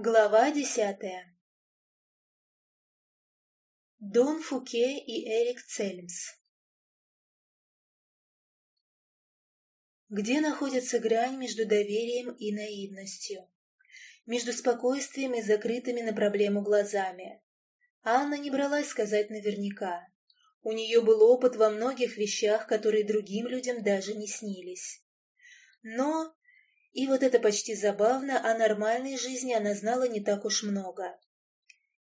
Глава десятая Дон Фуке и Эрик Цельмс Где находится грань между доверием и наивностью? Между спокойствием и закрытыми на проблему глазами? Анна не бралась сказать наверняка. У нее был опыт во многих вещах, которые другим людям даже не снились. Но и вот это почти забавно, о нормальной жизни она знала не так уж много.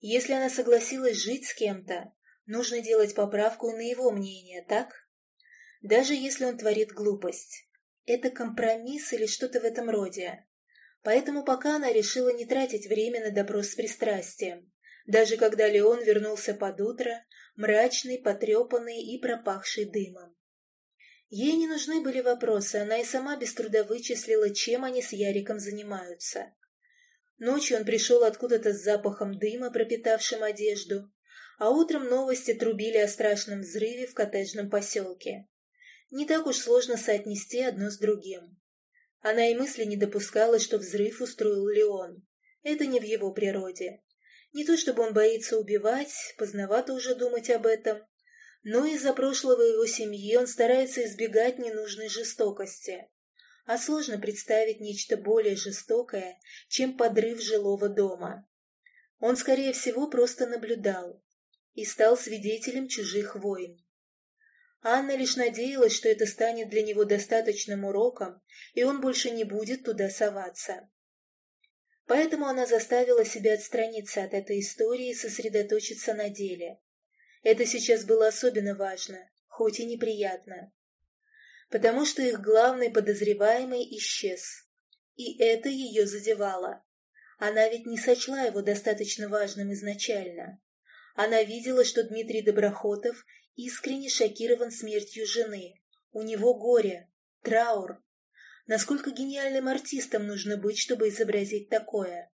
Если она согласилась жить с кем-то, нужно делать поправку на его мнение, так? Даже если он творит глупость. Это компромисс или что-то в этом роде. Поэтому пока она решила не тратить время на допрос с пристрастием, даже когда Леон вернулся под утро, мрачный, потрепанный и пропахший дымом. Ей не нужны были вопросы, она и сама без труда вычислила, чем они с Яриком занимаются. Ночью он пришел откуда-то с запахом дыма, пропитавшим одежду, а утром новости трубили о страшном взрыве в коттеджном поселке. Не так уж сложно соотнести одно с другим. Она и мысли не допускала, что взрыв устроил Леон. Это не в его природе. Не то чтобы он боится убивать, поздновато уже думать об этом, но из-за прошлого его семьи он старается избегать ненужной жестокости. А сложно представить нечто более жестокое, чем подрыв жилого дома. Он, скорее всего, просто наблюдал и стал свидетелем чужих войн. Анна лишь надеялась, что это станет для него достаточным уроком, и он больше не будет туда соваться. Поэтому она заставила себя отстраниться от этой истории и сосредоточиться на деле. Это сейчас было особенно важно, хоть и неприятно. Потому что их главный подозреваемый исчез. И это ее задевало. Она ведь не сочла его достаточно важным изначально. Она видела, что Дмитрий Доброхотов искренне шокирован смертью жены. У него горе, траур. Насколько гениальным артистом нужно быть, чтобы изобразить такое?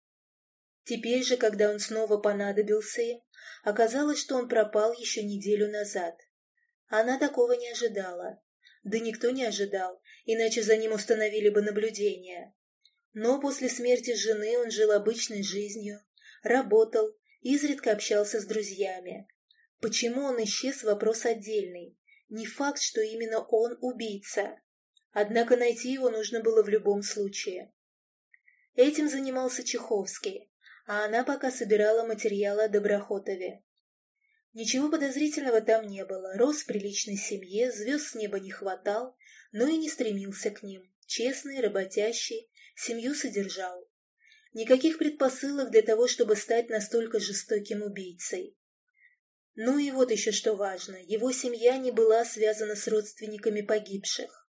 Теперь же, когда он снова понадобился им, оказалось, что он пропал еще неделю назад. Она такого не ожидала. Да никто не ожидал, иначе за ним установили бы наблюдение. Но после смерти жены он жил обычной жизнью, работал, изредка общался с друзьями. Почему он исчез – вопрос отдельный. Не факт, что именно он убийца. Однако найти его нужно было в любом случае. Этим занимался Чеховский а она пока собирала материалы о Доброхотове. Ничего подозрительного там не было, рос в приличной семье, звезд с неба не хватал, но и не стремился к ним. Честный, работящий, семью содержал. Никаких предпосылок для того, чтобы стать настолько жестоким убийцей. Ну и вот еще что важно, его семья не была связана с родственниками погибших.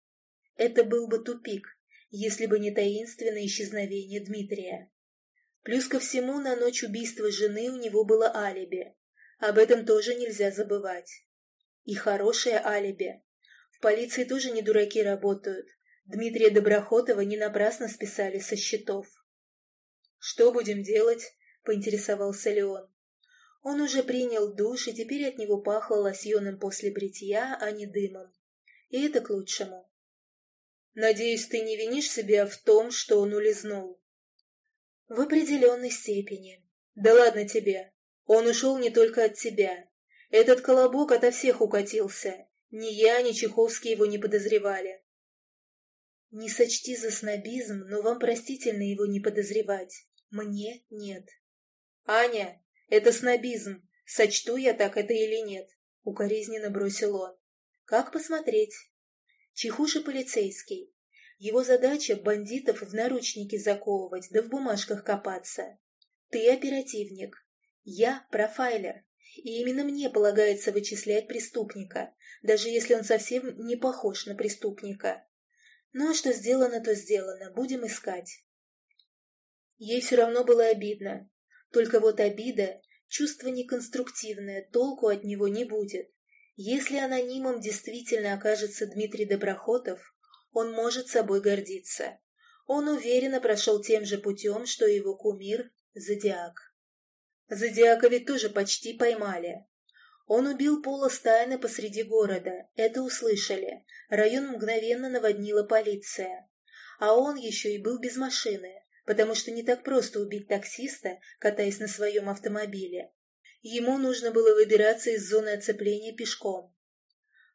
Это был бы тупик, если бы не таинственное исчезновение Дмитрия. Плюс ко всему, на ночь убийства жены у него было алиби. Об этом тоже нельзя забывать. И хорошее алиби. В полиции тоже не дураки работают. Дмитрия Доброхотова не напрасно списали со счетов. «Что будем делать?» — поинтересовался Леон. Он уже принял душ, и теперь от него пахло лосьоном после бритья, а не дымом. И это к лучшему. «Надеюсь, ты не винишь себя в том, что он улизнул?» В определенной степени. Да ладно тебе. Он ушел не только от тебя. Этот колобок ото всех укатился. Ни я, ни Чеховский его не подозревали. Не сочти за снобизм, но вам простительно его не подозревать. Мне нет. Аня, это снобизм. Сочту я так это или нет? Укоризненно бросил он. Как посмотреть? Чехуша полицейский. Его задача — бандитов в наручники заковывать, да в бумажках копаться. Ты оперативник. Я профайлер. И именно мне полагается вычислять преступника, даже если он совсем не похож на преступника. Ну а что сделано, то сделано. Будем искать. Ей все равно было обидно. Только вот обида — чувство неконструктивное, толку от него не будет. Если анонимом действительно окажется Дмитрий Доброхотов, он может собой гордиться. Он уверенно прошел тем же путем, что и его кумир — Зодиак. Зодиака ведь тоже почти поймали. Он убил Пола Стайна посреди города, это услышали. Район мгновенно наводнила полиция. А он еще и был без машины, потому что не так просто убить таксиста, катаясь на своем автомобиле. Ему нужно было выбираться из зоны оцепления пешком.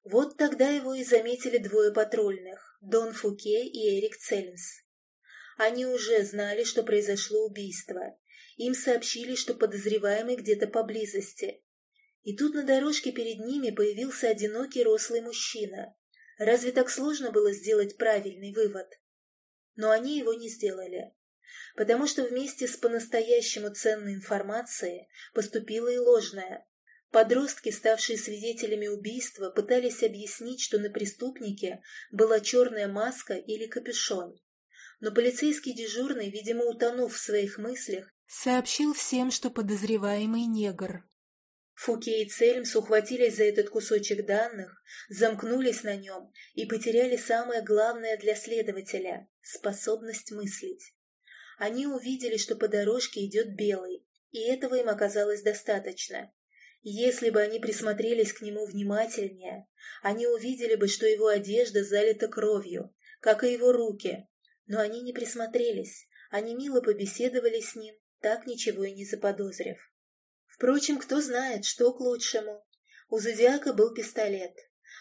Вот тогда его и заметили двое патрульных – Дон Фуке и Эрик Цельмс. Они уже знали, что произошло убийство. Им сообщили, что подозреваемый где-то поблизости. И тут на дорожке перед ними появился одинокий рослый мужчина. Разве так сложно было сделать правильный вывод? Но они его не сделали потому что вместе с по-настоящему ценной информацией поступила и ложная. Подростки, ставшие свидетелями убийства, пытались объяснить, что на преступнике была черная маска или капюшон. Но полицейский дежурный, видимо, утонув в своих мыслях, сообщил всем, что подозреваемый негр. Фуке и Цельмс ухватились за этот кусочек данных, замкнулись на нем и потеряли самое главное для следователя – способность мыслить. Они увидели, что по дорожке идет белый, и этого им оказалось достаточно. Если бы они присмотрелись к нему внимательнее, они увидели бы, что его одежда залита кровью, как и его руки. Но они не присмотрелись, они мило побеседовали с ним, так ничего и не заподозрив. Впрочем, кто знает, что к лучшему. У Зодиака был пистолет.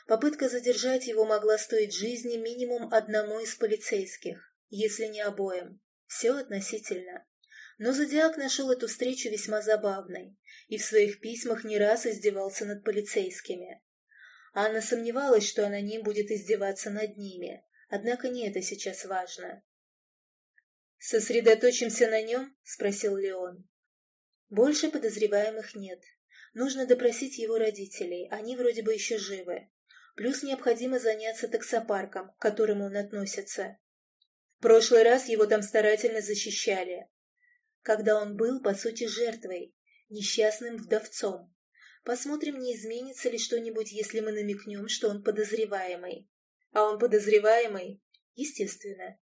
Попытка задержать его могла стоить жизни минимум одному из полицейских, если не обоим. Все относительно. Но Зодиак нашел эту встречу весьма забавной и в своих письмах не раз издевался над полицейскими. Анна сомневалась, что аноним будет издеваться над ними, однако не это сейчас важно. «Сосредоточимся на нем?» — спросил Леон. «Больше подозреваемых нет. Нужно допросить его родителей, они вроде бы еще живы. Плюс необходимо заняться таксопарком, к которому он относится прошлый раз его там старательно защищали. Когда он был, по сути, жертвой, несчастным вдовцом. Посмотрим, не изменится ли что-нибудь, если мы намекнем, что он подозреваемый. А он подозреваемый? Естественно.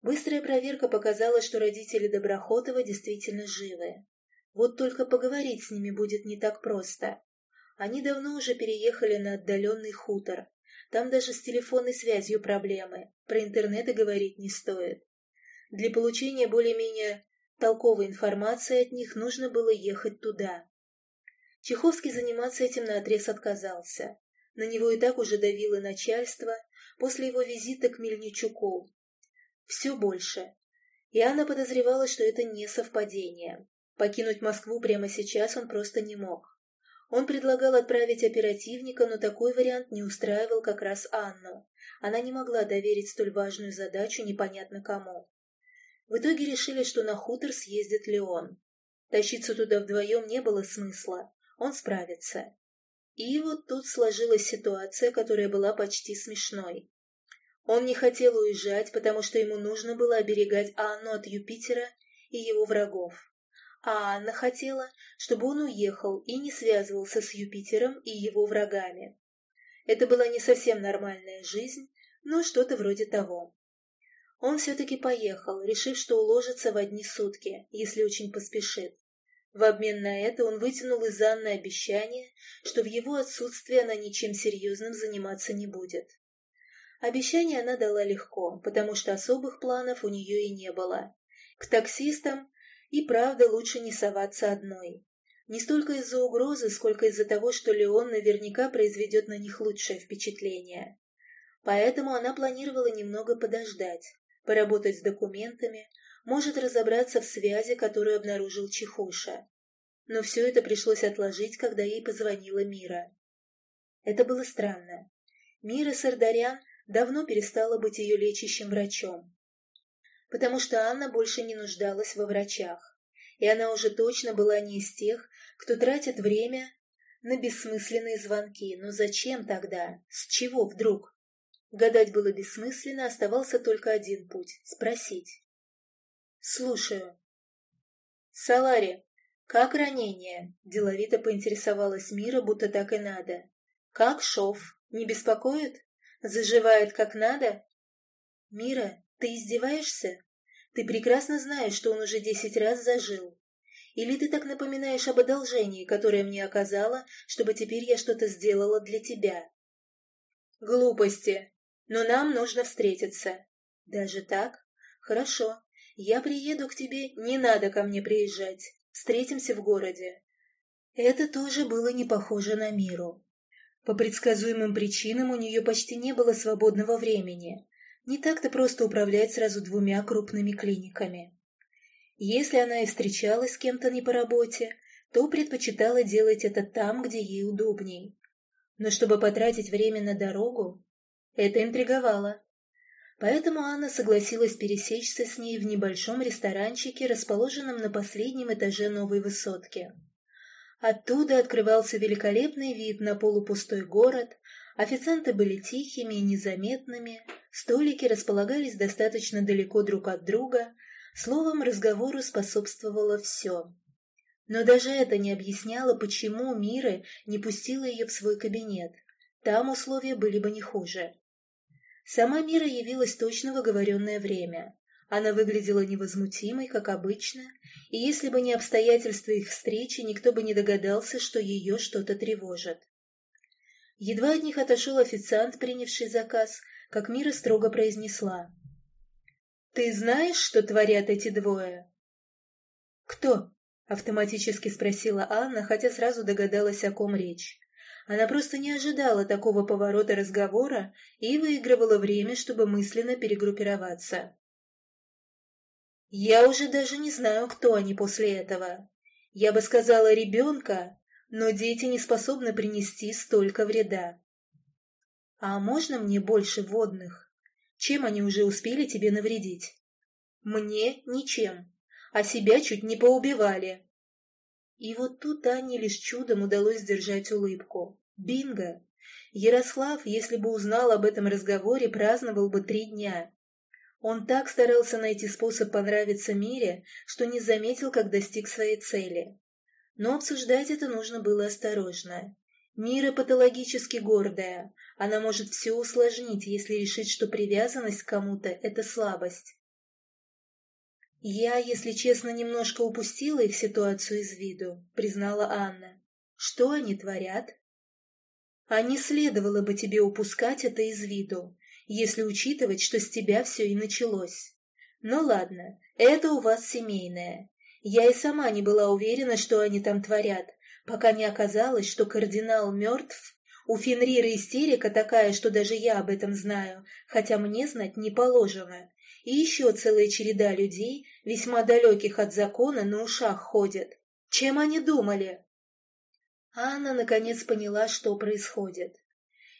Быстрая проверка показала, что родители Доброхотова действительно живы. Вот только поговорить с ними будет не так просто. Они давно уже переехали на отдаленный хутор, там даже с телефонной связью проблемы, про интернет и говорить не стоит. Для получения более-менее толковой информации от них нужно было ехать туда. Чеховский заниматься этим наотрез отказался. На него и так уже давило начальство после его визита к Мельничуку. Все больше. И Анна подозревала, что это не совпадение. Покинуть Москву прямо сейчас он просто не мог. Он предлагал отправить оперативника, но такой вариант не устраивал как раз Анну. Она не могла доверить столь важную задачу непонятно кому. В итоге решили, что на хутор съездит Леон. Тащиться туда вдвоем не было смысла, он справится. И вот тут сложилась ситуация, которая была почти смешной. Он не хотел уезжать, потому что ему нужно было оберегать Анну от Юпитера и его врагов а Анна хотела, чтобы он уехал и не связывался с Юпитером и его врагами. Это была не совсем нормальная жизнь, но что-то вроде того. Он все-таки поехал, решив, что уложится в одни сутки, если очень поспешит. В обмен на это он вытянул из Анны обещание, что в его отсутствие она ничем серьезным заниматься не будет. Обещание она дала легко, потому что особых планов у нее и не было. К таксистам и правда лучше не соваться одной. Не столько из-за угрозы, сколько из-за того, что Леон наверняка произведет на них лучшее впечатление. Поэтому она планировала немного подождать, поработать с документами, может разобраться в связи, которую обнаружил Чехуша. Но все это пришлось отложить, когда ей позвонила Мира. Это было странно. Мира Сардарян давно перестала быть ее лечащим врачом потому что Анна больше не нуждалась во врачах, и она уже точно была не из тех, кто тратит время на бессмысленные звонки. Но зачем тогда? С чего вдруг? Гадать было бессмысленно, оставался только один путь — спросить. «Слушаю». «Салари, как ранение?» — деловито поинтересовалась Мира, будто так и надо. «Как шов? Не беспокоит? Заживает как надо?» «Мира, ты издеваешься? Ты прекрасно знаешь, что он уже десять раз зажил. Или ты так напоминаешь об одолжении, которое мне оказала, чтобы теперь я что-то сделала для тебя? Глупости. Но нам нужно встретиться. Даже так? Хорошо. Я приеду к тебе, не надо ко мне приезжать. Встретимся в городе. Это тоже было не похоже на миру. По предсказуемым причинам у нее почти не было свободного времени. Не так-то просто управлять сразу двумя крупными клиниками. Если она и встречалась с кем-то не по работе, то предпочитала делать это там, где ей удобней. Но чтобы потратить время на дорогу, это интриговало. Поэтому Анна согласилась пересечься с ней в небольшом ресторанчике, расположенном на последнем этаже новой высотки. Оттуда открывался великолепный вид на полупустой город, официанты были тихими и незаметными, столики располагались достаточно далеко друг от друга, словом, разговору способствовало все. Но даже это не объясняло, почему Мира не пустила ее в свой кабинет. Там условия были бы не хуже. Сама Мира явилась точно в оговоренное время. Она выглядела невозмутимой, как обычно, и если бы не обстоятельства их встречи, никто бы не догадался, что ее что-то тревожит. Едва от них отошел официант, принявший заказ, как Мира строго произнесла. «Ты знаешь, что творят эти двое?» «Кто?» — автоматически спросила Анна, хотя сразу догадалась, о ком речь. Она просто не ожидала такого поворота разговора и выигрывала время, чтобы мысленно перегруппироваться. Я уже даже не знаю, кто они после этого. Я бы сказала ребенка, но дети не способны принести столько вреда. А можно мне больше водных? Чем они уже успели тебе навредить? Мне ничем, а себя чуть не поубивали. И вот тут Ане лишь чудом удалось сдержать улыбку. Бинго! Ярослав, если бы узнал об этом разговоре, праздновал бы три дня. Он так старался найти способ понравиться Мире, что не заметил, как достиг своей цели. Но обсуждать это нужно было осторожно. Мира патологически гордая. Она может все усложнить, если решить, что привязанность к кому-то – это слабость. «Я, если честно, немножко упустила их ситуацию из виду», — признала Анна. «Что они творят?» «А не следовало бы тебе упускать это из виду если учитывать, что с тебя все и началось. Ну ладно, это у вас семейное. Я и сама не была уверена, что они там творят, пока не оказалось, что кардинал мертв. У Фенрира истерика такая, что даже я об этом знаю, хотя мне знать не положено. И еще целая череда людей, весьма далеких от закона, на ушах ходят. Чем они думали? Анна наконец поняла, что происходит.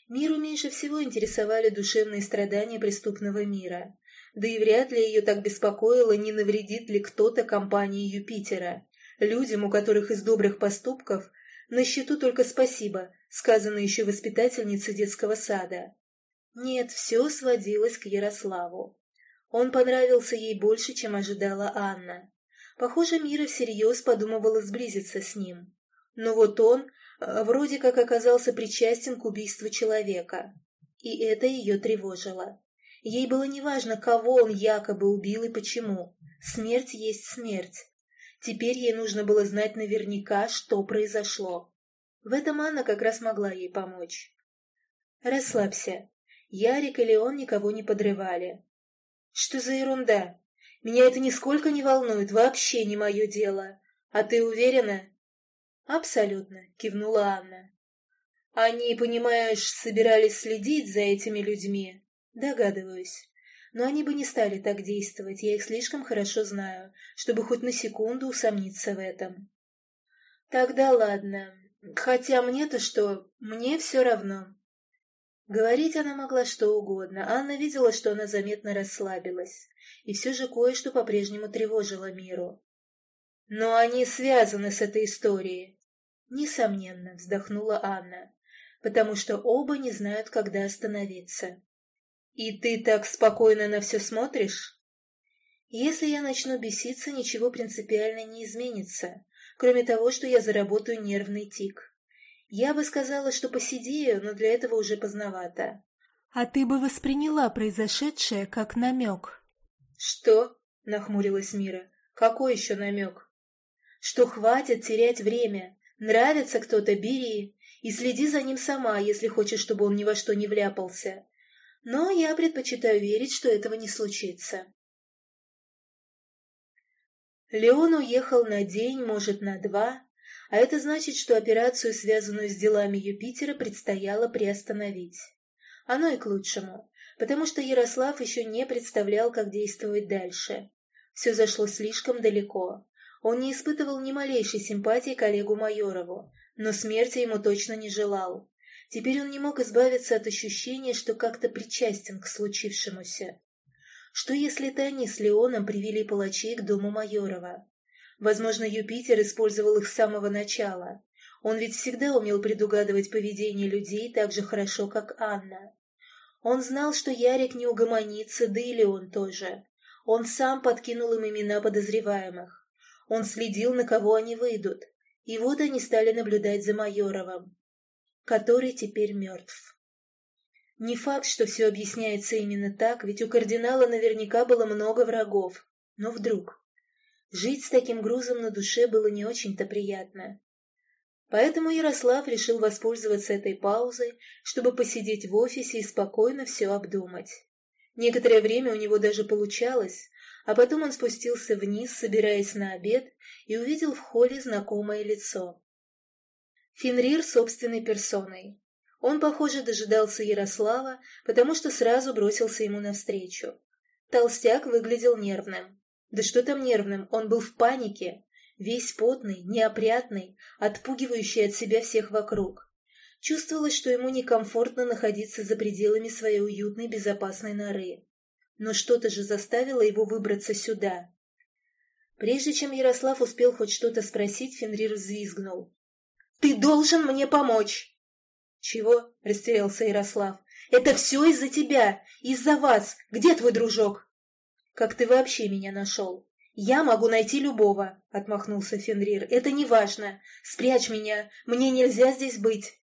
Миру меньше всего интересовали душевные страдания преступного мира. Да и вряд ли ее так беспокоило, не навредит ли кто-то компании Юпитера. Людям, у которых из добрых поступков на счету только спасибо, сказано еще воспитательнице детского сада. Нет, все сводилось к Ярославу. Он понравился ей больше, чем ожидала Анна. Похоже, Мира всерьез подумывала сблизиться с ним. Но вот он Э, вроде как оказался причастен к убийству человека. И это ее тревожило. Ей было неважно, кого он якобы убил и почему. Смерть есть смерть. Теперь ей нужно было знать наверняка, что произошло. В этом Анна как раз могла ей помочь. «Расслабься. Ярик или он никого не подрывали». «Что за ерунда? Меня это нисколько не волнует, вообще не мое дело. А ты уверена?» «Абсолютно», — кивнула Анна. «Они, понимаешь, собирались следить за этими людьми?» «Догадываюсь. Но они бы не стали так действовать, я их слишком хорошо знаю, чтобы хоть на секунду усомниться в этом». «Тогда ладно. Хотя мне-то что, мне все равно». Говорить она могла что угодно. Анна видела, что она заметно расслабилась. И все же кое-что по-прежнему тревожило миру. «Но они связаны с этой историей. Несомненно, вздохнула Анна, потому что оба не знают, когда остановиться. И ты так спокойно на все смотришь? Если я начну беситься, ничего принципиально не изменится, кроме того, что я заработаю нервный тик. Я бы сказала, что посидею, но для этого уже поздновато. А ты бы восприняла произошедшее как намек. Что? — нахмурилась Мира. Какой еще намек? Что хватит терять время. Нравится кто-то – бери. И следи за ним сама, если хочешь, чтобы он ни во что не вляпался. Но я предпочитаю верить, что этого не случится. Леон уехал на день, может, на два, а это значит, что операцию, связанную с делами Юпитера, предстояло приостановить. Оно и к лучшему, потому что Ярослав еще не представлял, как действовать дальше. Все зашло слишком далеко. Он не испытывал ни малейшей симпатии к Олегу Майорову, но смерти ему точно не желал. Теперь он не мог избавиться от ощущения, что как-то причастен к случившемуся. Что если это они с Леоном привели палачей к дому Майорова? Возможно, Юпитер использовал их с самого начала. Он ведь всегда умел предугадывать поведение людей так же хорошо, как Анна. Он знал, что Ярик не угомонится, да и Леон тоже. Он сам подкинул им имена подозреваемых. Он следил, на кого они выйдут. И вот они стали наблюдать за Майоровым, который теперь мертв. Не факт, что все объясняется именно так, ведь у кардинала наверняка было много врагов. Но вдруг... Жить с таким грузом на душе было не очень-то приятно. Поэтому Ярослав решил воспользоваться этой паузой, чтобы посидеть в офисе и спокойно все обдумать. Некоторое время у него даже получалось, а потом он спустился вниз, собираясь на обед, и увидел в холле знакомое лицо. Фенрир собственной персоной. Он, похоже, дожидался Ярослава, потому что сразу бросился ему навстречу. Толстяк выглядел нервным. Да что там нервным, он был в панике, весь потный, неопрятный, отпугивающий от себя всех вокруг. Чувствовалось, что ему некомфортно находиться за пределами своей уютной безопасной норы. Но что-то же заставило его выбраться сюда. Прежде чем Ярослав успел хоть что-то спросить, Фенрир взвизгнул. «Ты должен мне помочь!» «Чего?» — растерялся Ярослав. «Это все из-за тебя! Из-за вас! Где твой дружок?» «Как ты вообще меня нашел?» «Я могу найти любого», — отмахнулся Фенрир. «Это не важно. Спрячь меня. Мне нельзя здесь быть».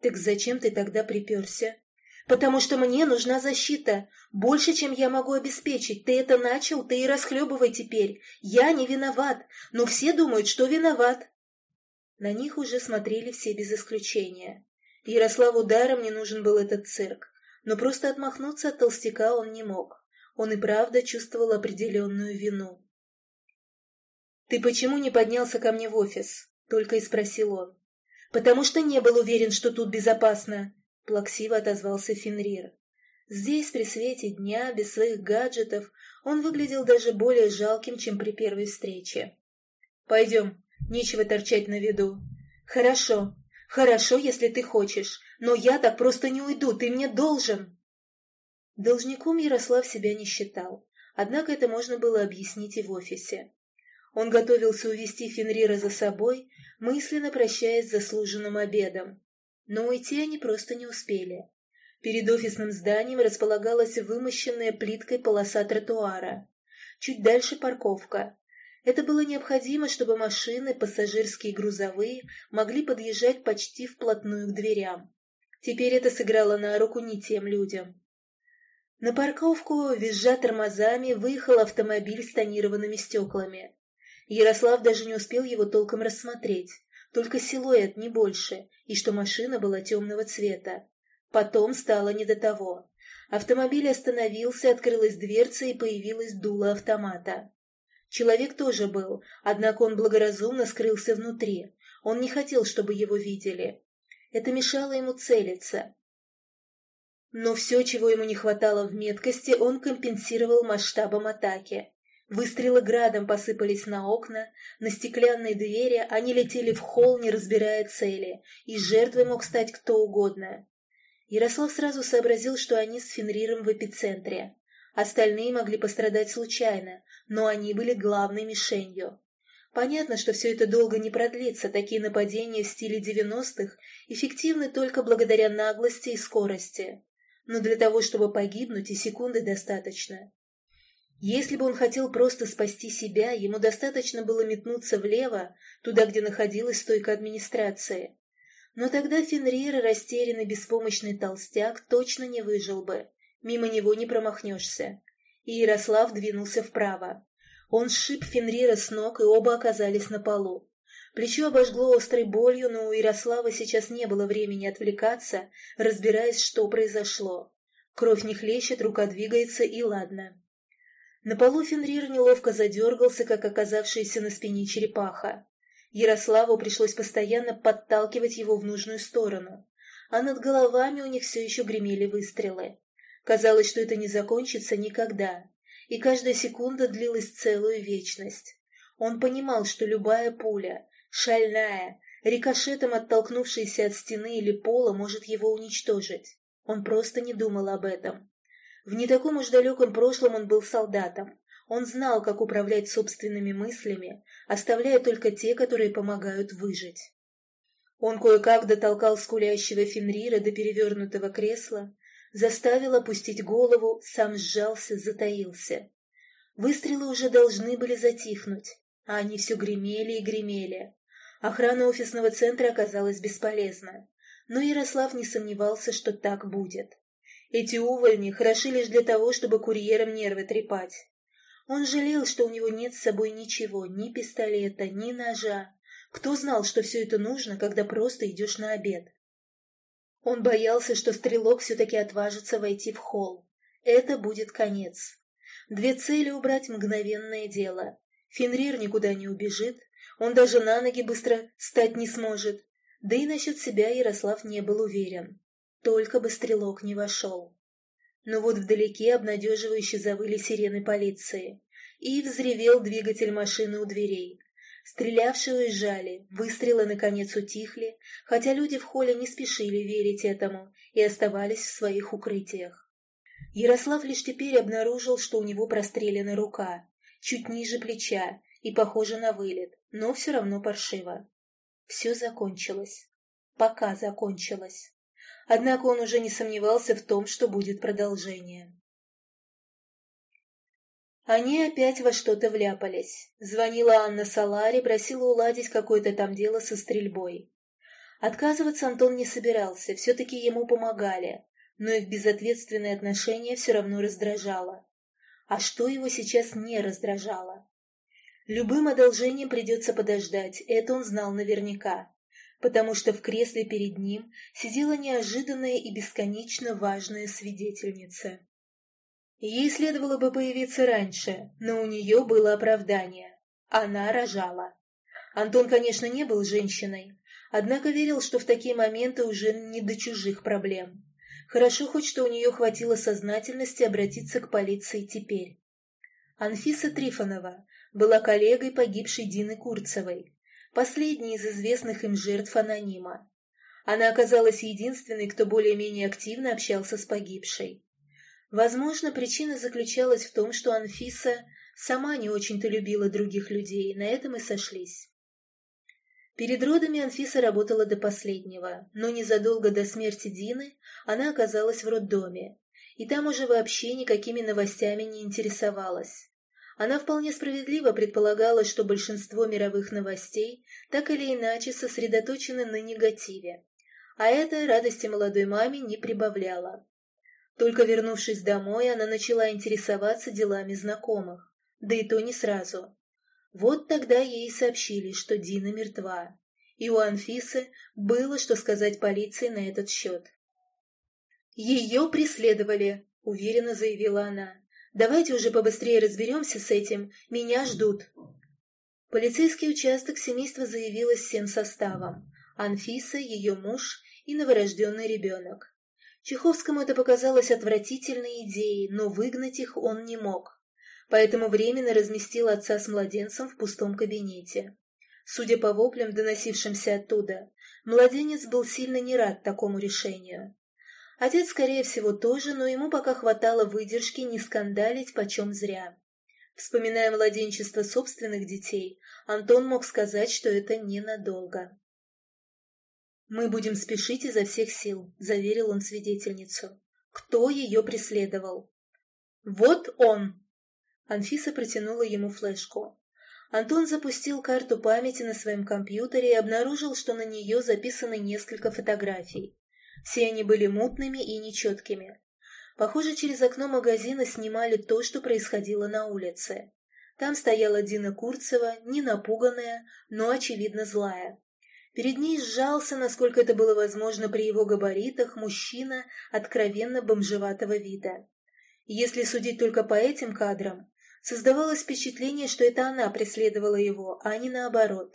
«Так зачем ты тогда приперся?» «Потому что мне нужна защита. Больше, чем я могу обеспечить. Ты это начал, ты и расхлебывай теперь. Я не виноват, но все думают, что виноват». На них уже смотрели все без исключения. Ярославу даром не нужен был этот цирк, но просто отмахнуться от толстяка он не мог. Он и правда чувствовал определенную вину. «Ты почему не поднялся ко мне в офис?» — только и спросил он. «Потому что не был уверен, что тут безопасно», — плаксиво отозвался Фенрир. Здесь, при свете дня, без своих гаджетов, он выглядел даже более жалким, чем при первой встрече. «Пойдем, нечего торчать на виду». «Хорошо, хорошо, если ты хочешь, но я так просто не уйду, ты мне должен». Должником Ярослав себя не считал, однако это можно было объяснить и в офисе. Он готовился увести Фенрира за собой, мысленно прощаясь с заслуженным обедом. Но уйти они просто не успели. Перед офисным зданием располагалась вымощенная плиткой полоса тротуара. Чуть дальше парковка. Это было необходимо, чтобы машины, пассажирские и грузовые, могли подъезжать почти вплотную к дверям. Теперь это сыграло на руку не тем людям. На парковку, визжа тормозами, выехал автомобиль с тонированными стеклами. Ярослав даже не успел его толком рассмотреть, только силуэт, не больше, и что машина была темного цвета. Потом стало не до того. Автомобиль остановился, открылась дверца и появилась дуло автомата. Человек тоже был, однако он благоразумно скрылся внутри. Он не хотел, чтобы его видели. Это мешало ему целиться. Но все, чего ему не хватало в меткости, он компенсировал масштабом атаки. Выстрелы градом посыпались на окна, на стеклянные двери, они летели в холл, не разбирая цели, и жертвой мог стать кто угодно. Ярослав сразу сообразил, что они с Фенриром в эпицентре. Остальные могли пострадать случайно, но они были главной мишенью. Понятно, что все это долго не продлится, такие нападения в стиле девяностых эффективны только благодаря наглости и скорости но для того, чтобы погибнуть, и секунды достаточно. Если бы он хотел просто спасти себя, ему достаточно было метнуться влево, туда, где находилась стойка администрации. Но тогда Фенрир, растерянный беспомощный толстяк, точно не выжил бы. Мимо него не промахнешься. И Ярослав двинулся вправо. Он сшиб Фенрира с ног, и оба оказались на полу. Плечо обожгло острой болью, но у Ярослава сейчас не было времени отвлекаться, разбираясь, что произошло. Кровь не хлещет, рука двигается, и ладно. На полу Фенрир неловко задергался, как оказавшаяся на спине черепаха. Ярославу пришлось постоянно подталкивать его в нужную сторону, а над головами у них все еще гремели выстрелы. Казалось, что это не закончится никогда, и каждая секунда длилась целую вечность. Он понимал, что любая пуля, шальная, рикошетом оттолкнувшаяся от стены или пола, может его уничтожить. Он просто не думал об этом. В не таком уж далеком прошлом он был солдатом. Он знал, как управлять собственными мыслями, оставляя только те, которые помогают выжить. Он кое-как дотолкал скулящего Фенрира до перевернутого кресла, заставил опустить голову, сам сжался, затаился. Выстрелы уже должны были затихнуть, а они все гремели и гремели. Охрана офисного центра оказалась бесполезна, но Ярослав не сомневался, что так будет. Эти увольни хороши лишь для того, чтобы курьерам нервы трепать. Он жалел, что у него нет с собой ничего, ни пистолета, ни ножа. Кто знал, что все это нужно, когда просто идешь на обед? Он боялся, что стрелок все-таки отважится войти в холл. Это будет конец. Две цели убрать мгновенное дело. Фенрир никуда не убежит, он даже на ноги быстро стать не сможет. Да и насчет себя Ярослав не был уверен. Только бы стрелок не вошел. Но вот вдалеке обнадеживающе завыли сирены полиции. И взревел двигатель машины у дверей. Стрелявшие уезжали, выстрелы наконец утихли, хотя люди в холле не спешили верить этому и оставались в своих укрытиях. Ярослав лишь теперь обнаружил, что у него прострелена рука, чуть ниже плеча и похоже на вылет, но все равно паршиво. Все закончилось. Пока закончилось. Однако он уже не сомневался в том, что будет продолжение. Они опять во что-то вляпались. Звонила Анна Салари, просила уладить какое-то там дело со стрельбой. Отказываться Антон не собирался, все-таки ему помогали, но их безответственное отношение все равно раздражало. А что его сейчас не раздражало? Любым одолжением придется подождать, это он знал наверняка, потому что в кресле перед ним сидела неожиданная и бесконечно важная свидетельница. Ей следовало бы появиться раньше, но у нее было оправдание. Она рожала. Антон, конечно, не был женщиной, однако верил, что в такие моменты уже не до чужих проблем. Хорошо хоть, что у нее хватило сознательности обратиться к полиции теперь. Анфиса Трифонова была коллегой погибшей Дины Курцевой, последней из известных им жертв анонима. Она оказалась единственной, кто более-менее активно общался с погибшей. Возможно, причина заключалась в том, что Анфиса сама не очень-то любила других людей, на этом и сошлись. Перед родами Анфиса работала до последнего, но незадолго до смерти Дины она оказалась в роддоме, и там уже вообще никакими новостями не интересовалась. Она вполне справедливо предполагала, что большинство мировых новостей так или иначе сосредоточены на негативе, а это радости молодой маме не прибавляло. Только вернувшись домой, она начала интересоваться делами знакомых, да и то не сразу. Вот тогда ей сообщили, что Дина мертва, и у Анфисы было что сказать полиции на этот счет. «Ее преследовали», — уверенно заявила она. «Давайте уже побыстрее разберемся с этим, меня ждут». Полицейский участок семейства заявилось всем составом. Анфиса, ее муж и новорожденный ребенок. Чеховскому это показалось отвратительной идеей, но выгнать их он не мог. Поэтому временно разместил отца с младенцем в пустом кабинете. Судя по воплям, доносившимся оттуда, младенец был сильно не рад такому решению. Отец, скорее всего, тоже, но ему пока хватало выдержки не скандалить почем зря. Вспоминая младенчество собственных детей, Антон мог сказать, что это ненадолго. «Мы будем спешить изо всех сил», — заверил он свидетельницу. «Кто ее преследовал?» «Вот он!» Анфиса протянула ему флешку. Антон запустил карту памяти на своем компьютере и обнаружил, что на нее записаны несколько фотографий. Все они были мутными и нечеткими. Похоже, через окно магазина снимали то, что происходило на улице. Там стояла Дина Курцева, не напуганная, но, очевидно, злая. Перед ней сжался, насколько это было возможно при его габаритах, мужчина откровенно бомжеватого вида. Если судить только по этим кадрам, Создавалось впечатление, что это она преследовала его, а не наоборот.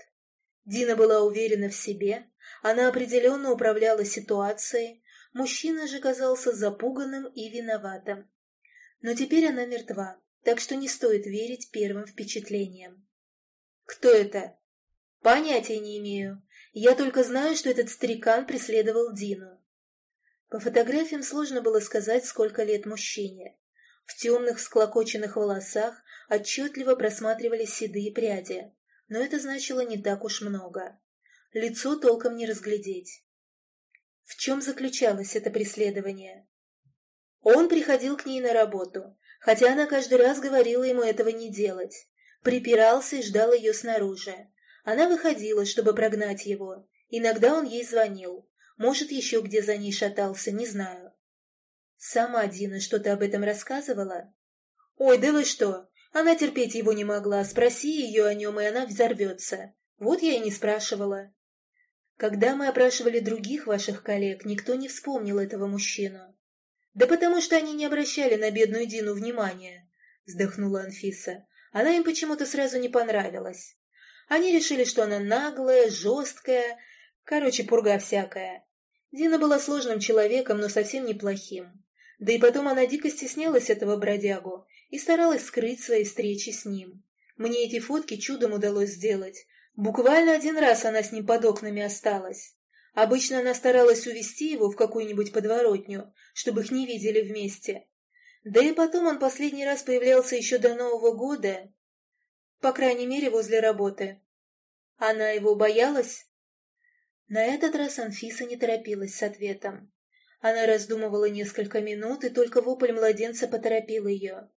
Дина была уверена в себе, она определенно управляла ситуацией, мужчина же казался запуганным и виноватым. Но теперь она мертва, так что не стоит верить первым впечатлениям. «Кто это?» «Понятия не имею. Я только знаю, что этот старикан преследовал Дину». По фотографиям сложно было сказать, сколько лет мужчине. В темных склокоченных волосах отчетливо просматривались седые пряди, но это значило не так уж много. Лицо толком не разглядеть. В чем заключалось это преследование? Он приходил к ней на работу, хотя она каждый раз говорила ему этого не делать. Припирался и ждал ее снаружи. Она выходила, чтобы прогнать его. Иногда он ей звонил. Может, еще где за ней шатался, не знаю. Сама Дина что-то об этом рассказывала? «Ой, да вы что! Она терпеть его не могла. Спроси ее о нем, и она взорвется. Вот я и не спрашивала». Когда мы опрашивали других ваших коллег, никто не вспомнил этого мужчину. Да потому что они не обращали на бедную Дину внимания, вздохнула Анфиса. Она им почему-то сразу не понравилась. Они решили, что она наглая, жесткая, короче, пурга всякая. Дина была сложным человеком, но совсем неплохим. Да и потом она дико стеснялась этого бродягу и старалась скрыть свои встречи с ним. Мне эти фотки чудом удалось сделать. Буквально один раз она с ним под окнами осталась. Обычно она старалась увести его в какую-нибудь подворотню, чтобы их не видели вместе. Да и потом он последний раз появлялся еще до Нового года, по крайней мере, возле работы. Она его боялась? На этот раз Анфиса не торопилась с ответом. Она раздумывала несколько минут, и только вопль младенца поторопил ее.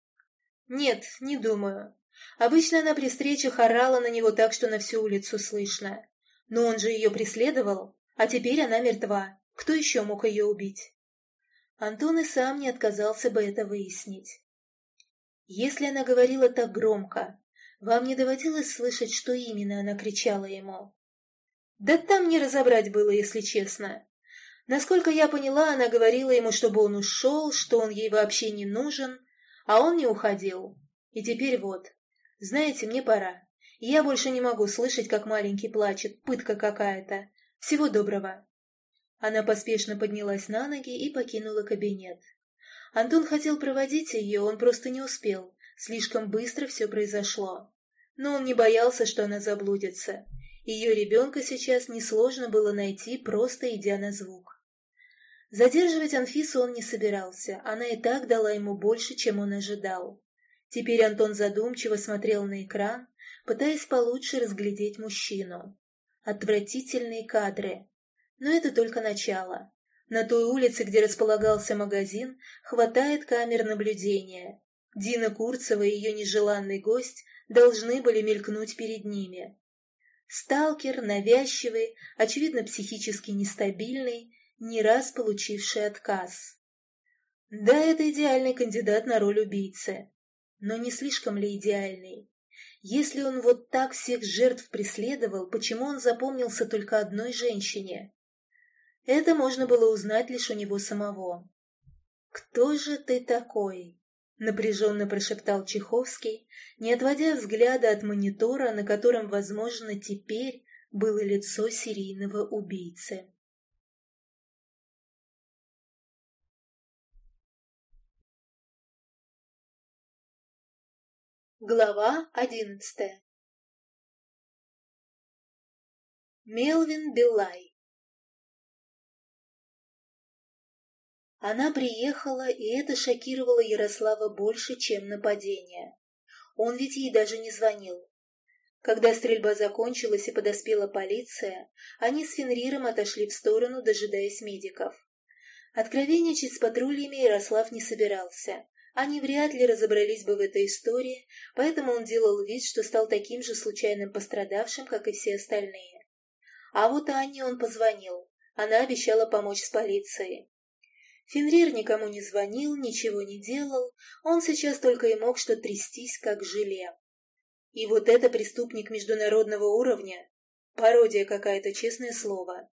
«Нет, не думаю. Обычно она при встречах орала на него так, что на всю улицу слышно. Но он же ее преследовал, а теперь она мертва. Кто еще мог ее убить?» Антон и сам не отказался бы это выяснить. Если она говорила так громко, вам не доводилось слышать, что именно она кричала ему? Да там не разобрать было, если честно. Насколько я поняла, она говорила ему, чтобы он ушел, что он ей вообще не нужен, а он не уходил. И теперь вот. Знаете, мне пора. Я больше не могу слышать, как маленький плачет, пытка какая-то. Всего доброго. Она поспешно поднялась на ноги и покинула кабинет. Антон хотел проводить ее, он просто не успел. Слишком быстро все произошло. Но он не боялся, что она заблудится. Ее ребенка сейчас несложно было найти, просто идя на звук. Задерживать Анфису он не собирался, она и так дала ему больше, чем он ожидал. Теперь Антон задумчиво смотрел на экран, пытаясь получше разглядеть мужчину. Отвратительные кадры. Но это только начало. На той улице, где располагался магазин, хватает камер наблюдения. Дина Курцева и ее нежеланный гость должны были мелькнуть перед ними. Сталкер, навязчивый, очевидно психически нестабильный, не раз получивший отказ. Да, это идеальный кандидат на роль убийцы. Но не слишком ли идеальный? Если он вот так всех жертв преследовал, почему он запомнился только одной женщине? Это можно было узнать лишь у него самого. «Кто же ты такой?» напряженно прошептал Чеховский, не отводя взгляда от монитора, на котором, возможно, теперь было лицо серийного убийцы. Глава одиннадцатая Мелвин Билай Она приехала, и это шокировало Ярослава больше, чем нападение. Он ведь ей даже не звонил. Когда стрельба закончилась и подоспела полиция, они с Фенриром отошли в сторону, дожидаясь медиков. Откровенничать с патрульями Ярослав не собирался. Они вряд ли разобрались бы в этой истории, поэтому он делал вид, что стал таким же случайным пострадавшим, как и все остальные. А вот Анне он позвонил. Она обещала помочь с полицией. Фенрир никому не звонил, ничего не делал, он сейчас только и мог что трястись, как желе. И вот это преступник международного уровня. Пародия какая-то, честное слово.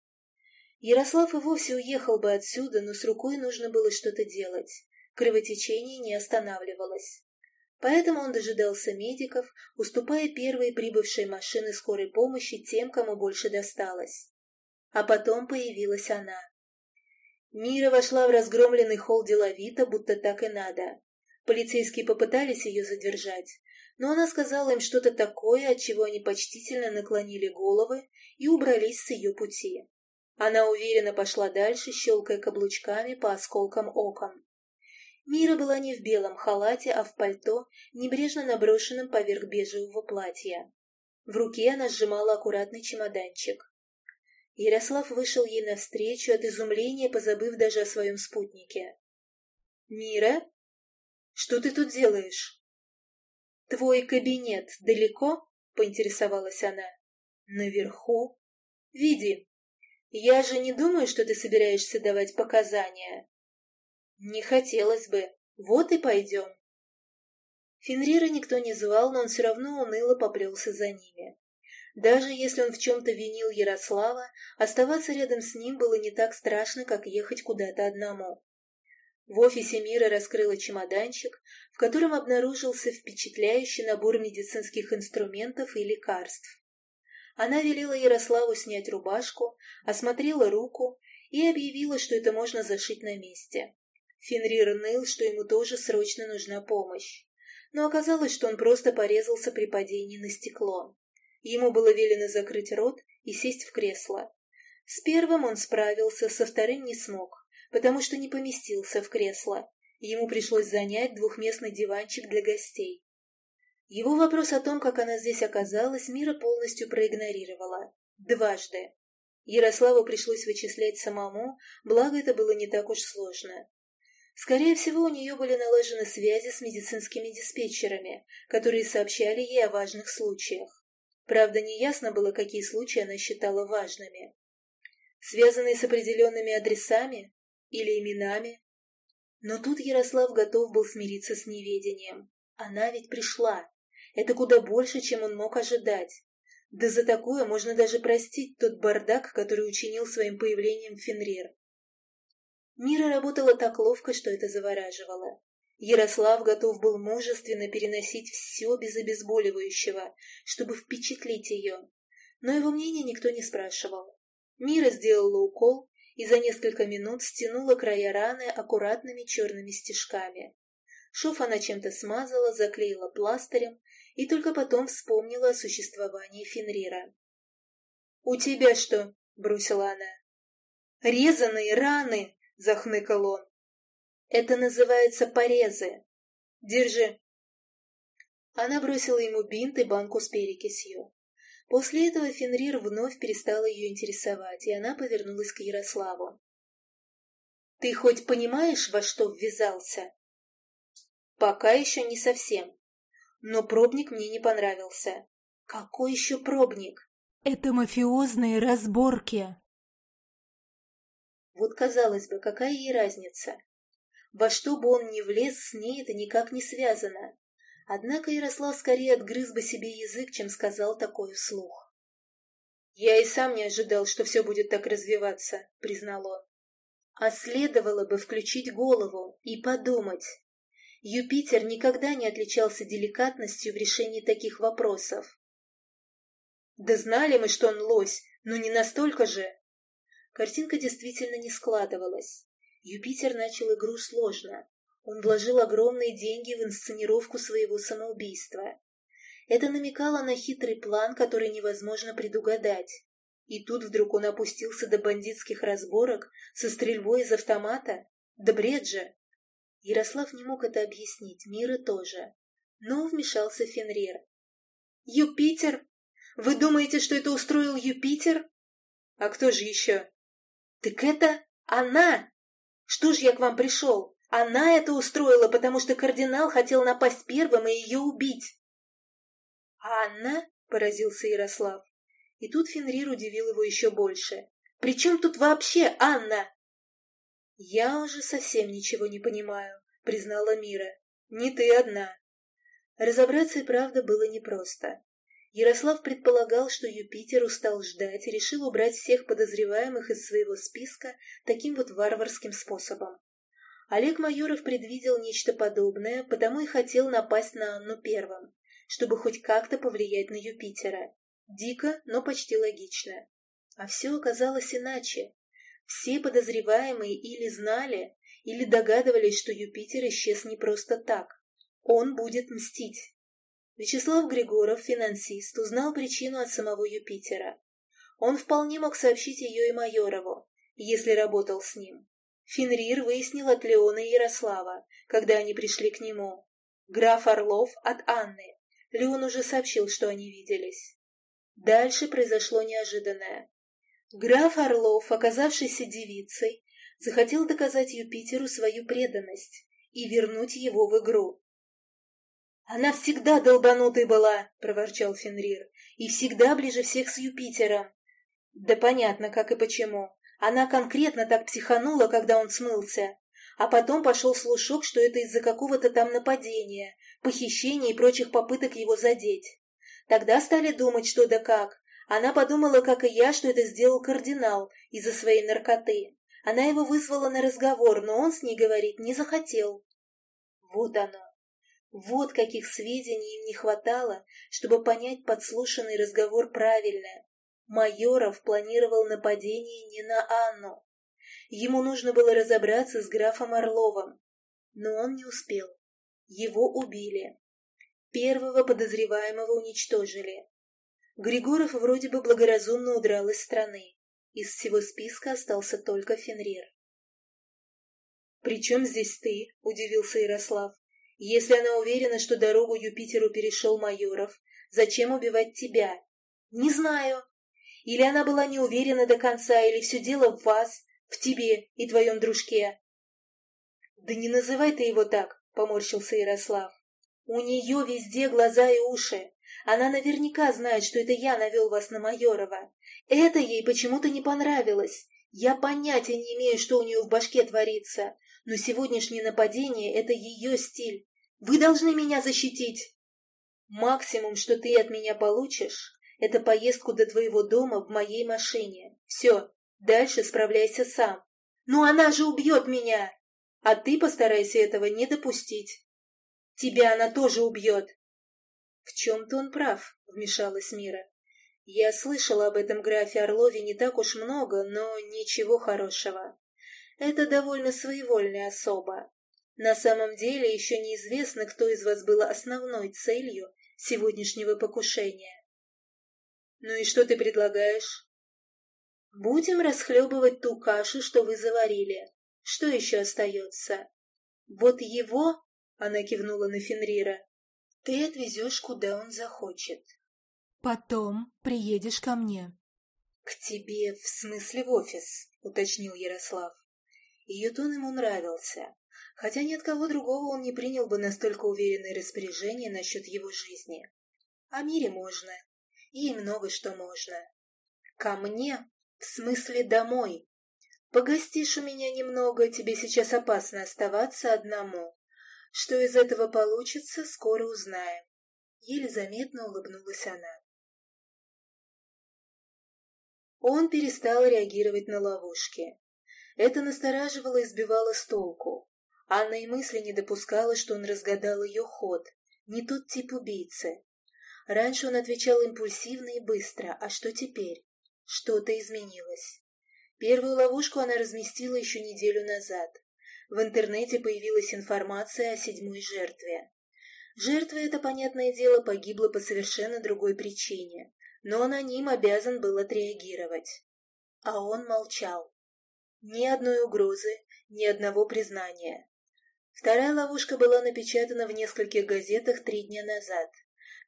Ярослав и вовсе уехал бы отсюда, но с рукой нужно было что-то делать. Кровотечение не останавливалось. Поэтому он дожидался медиков, уступая первые прибывшие машины скорой помощи тем, кому больше досталось. А потом появилась она. Мира вошла в разгромленный холл деловито, будто так и надо. Полицейские попытались ее задержать, но она сказала им что-то такое, от чего они почтительно наклонили головы и убрались с ее пути. Она уверенно пошла дальше, щелкая каблучками по осколкам окон. Мира была не в белом халате, а в пальто, небрежно наброшенном поверх бежевого платья. В руке она сжимала аккуратный чемоданчик. Ярослав вышел ей навстречу от изумления, позабыв даже о своем спутнике. «Мира? Что ты тут делаешь?» «Твой кабинет далеко?» — поинтересовалась она. «Наверху. Види. Я же не думаю, что ты собираешься давать показания. Не хотелось бы. Вот и пойдем. Фенрира никто не звал, но он все равно уныло поплелся за ними. Даже если он в чем-то винил Ярослава, оставаться рядом с ним было не так страшно, как ехать куда-то одному. В офисе Мира раскрыла чемоданчик, в котором обнаружился впечатляющий набор медицинских инструментов и лекарств. Она велела Ярославу снять рубашку, осмотрела руку и объявила, что это можно зашить на месте. Фенрир ныл, что ему тоже срочно нужна помощь. Но оказалось, что он просто порезался при падении на стекло. Ему было велено закрыть рот и сесть в кресло. С первым он справился, со вторым не смог, потому что не поместился в кресло. Ему пришлось занять двухместный диванчик для гостей. Его вопрос о том, как она здесь оказалась, Мира полностью проигнорировала. Дважды. Ярославу пришлось вычислять самому, благо это было не так уж сложно. Скорее всего, у нее были налажены связи с медицинскими диспетчерами, которые сообщали ей о важных случаях. Правда, неясно было, какие случаи она считала важными. Связанные с определенными адресами или именами. Но тут Ярослав готов был смириться с неведением. Она ведь пришла. Это куда больше, чем он мог ожидать. Да за такое можно даже простить тот бардак, который учинил своим появлением Фенрир. Мира работала так ловко, что это завораживало. Ярослав готов был мужественно переносить все без обезболивающего, чтобы впечатлить ее. Но его мнение никто не спрашивал. Мира сделала укол и за несколько минут стянула края раны аккуратными черными стежками. Шов она чем-то смазала, заклеила пластырем и только потом вспомнила о существовании Фенрира. «У тебя что?» — бросила она. «Резаные раны!» Захныкал он. Это называется порезы. Держи. Она бросила ему бинт и банку с перекисью. После этого Фенрир вновь перестала ее интересовать, и она повернулась к Ярославу. «Ты хоть понимаешь, во что ввязался?» «Пока еще не совсем. Но пробник мне не понравился». «Какой еще пробник?» «Это мафиозные разборки», вот, казалось бы, какая ей разница? Во что бы он ни влез, с ней это никак не связано. Однако Ярослав скорее отгрыз бы себе язык, чем сказал такое вслух. «Я и сам не ожидал, что все будет так развиваться», — признал он. «А следовало бы включить голову и подумать. Юпитер никогда не отличался деликатностью в решении таких вопросов». «Да знали мы, что он лось, но не настолько же», Картинка действительно не складывалась. Юпитер начал игру сложно. Он вложил огромные деньги в инсценировку своего самоубийства. Это намекало на хитрый план, который невозможно предугадать. И тут вдруг он опустился до бандитских разборок со стрельбой из автомата. Да бред же! Ярослав не мог это объяснить, Мира тоже. Но вмешался Фенрир. «Юпитер? Вы думаете, что это устроил Юпитер?» «А кто же еще?» «Так это она! Что ж я к вам пришел? Она это устроила, потому что кардинал хотел напасть первым и ее убить!» «Анна?» — поразился Ярослав. И тут Фенрир удивил его еще больше. «При чем тут вообще Анна?» «Я уже совсем ничего не понимаю», — признала Мира. «Не ты одна». Разобраться и правда было непросто. Ярослав предполагал, что Юпитер устал ждать и решил убрать всех подозреваемых из своего списка таким вот варварским способом. Олег Майоров предвидел нечто подобное, потому и хотел напасть на Анну первым, чтобы хоть как-то повлиять на Юпитера. Дико, но почти логично. А все оказалось иначе. Все подозреваемые или знали, или догадывались, что Юпитер исчез не просто так. Он будет мстить. Вячеслав Григоров, финансист, узнал причину от самого Юпитера. Он вполне мог сообщить ее и Майорову, если работал с ним. Фенрир выяснил от Леона и Ярослава, когда они пришли к нему. Граф Орлов от Анны. Леон уже сообщил, что они виделись. Дальше произошло неожиданное. Граф Орлов, оказавшийся девицей, захотел доказать Юпитеру свою преданность и вернуть его в игру. «Она всегда долбанутой была!» — проворчал Фенрир. «И всегда ближе всех с Юпитером!» «Да понятно, как и почему. Она конкретно так психанула, когда он смылся. А потом пошел слушок, что это из-за какого-то там нападения, похищения и прочих попыток его задеть. Тогда стали думать, что да как. Она подумала, как и я, что это сделал кардинал из-за своей наркоты. Она его вызвала на разговор, но он с ней говорить не захотел. Вот оно. Вот каких сведений им не хватало, чтобы понять подслушанный разговор правильно. Майоров планировал нападение не на Анну. Ему нужно было разобраться с графом Орловым. Но он не успел. Его убили. Первого подозреваемого уничтожили. Григоров вроде бы благоразумно удрал из страны. Из всего списка остался только Фенрир. «При чем здесь ты?» — удивился Ярослав. «Если она уверена, что дорогу Юпитеру перешел Майоров, зачем убивать тебя?» «Не знаю. Или она была не уверена до конца, или все дело в вас, в тебе и твоем дружке?» «Да не называй ты его так», — поморщился Ярослав. «У нее везде глаза и уши. Она наверняка знает, что это я навел вас на Майорова. Это ей почему-то не понравилось. Я понятия не имею, что у нее в башке творится, но сегодняшнее нападение — это ее стиль. Вы должны меня защитить. Максимум, что ты от меня получишь, это поездку до твоего дома в моей машине. Все, дальше справляйся сам. Но она же убьет меня! А ты постарайся этого не допустить. Тебя она тоже убьет. В чем-то он прав, вмешалась Мира. Я слышала об этом графе Орлове не так уж много, но ничего хорошего. Это довольно своевольная особа. На самом деле еще неизвестно, кто из вас был основной целью сегодняшнего покушения. Ну и что ты предлагаешь? Будем расхлебывать ту кашу, что вы заварили. Что еще остается? Вот его, она кивнула на Фенрира, ты отвезешь, куда он захочет. Потом приедешь ко мне. К тебе, в смысле в офис, уточнил Ярослав. Ее тон ему нравился, хотя ни от кого другого он не принял бы настолько уверенное распоряжение насчет его жизни. О мире можно, и много что можно. Ко мне, в смысле домой. Погостишь у меня немного, тебе сейчас опасно оставаться одному. Что из этого получится, скоро узнаем. Еле заметно улыбнулась она. Он перестал реагировать на ловушки. Это настораживало и сбивало с толку. Анна и мысли не допускала, что он разгадал ее ход, не тот тип убийцы. Раньше он отвечал импульсивно и быстро, а что теперь? Что-то изменилось. Первую ловушку она разместила еще неделю назад. В интернете появилась информация о седьмой жертве. Жертва, это, понятное дело, погибла по совершенно другой причине, но аноним обязан был отреагировать. А он молчал. Ни одной угрозы, ни одного признания. Вторая ловушка была напечатана в нескольких газетах три дня назад.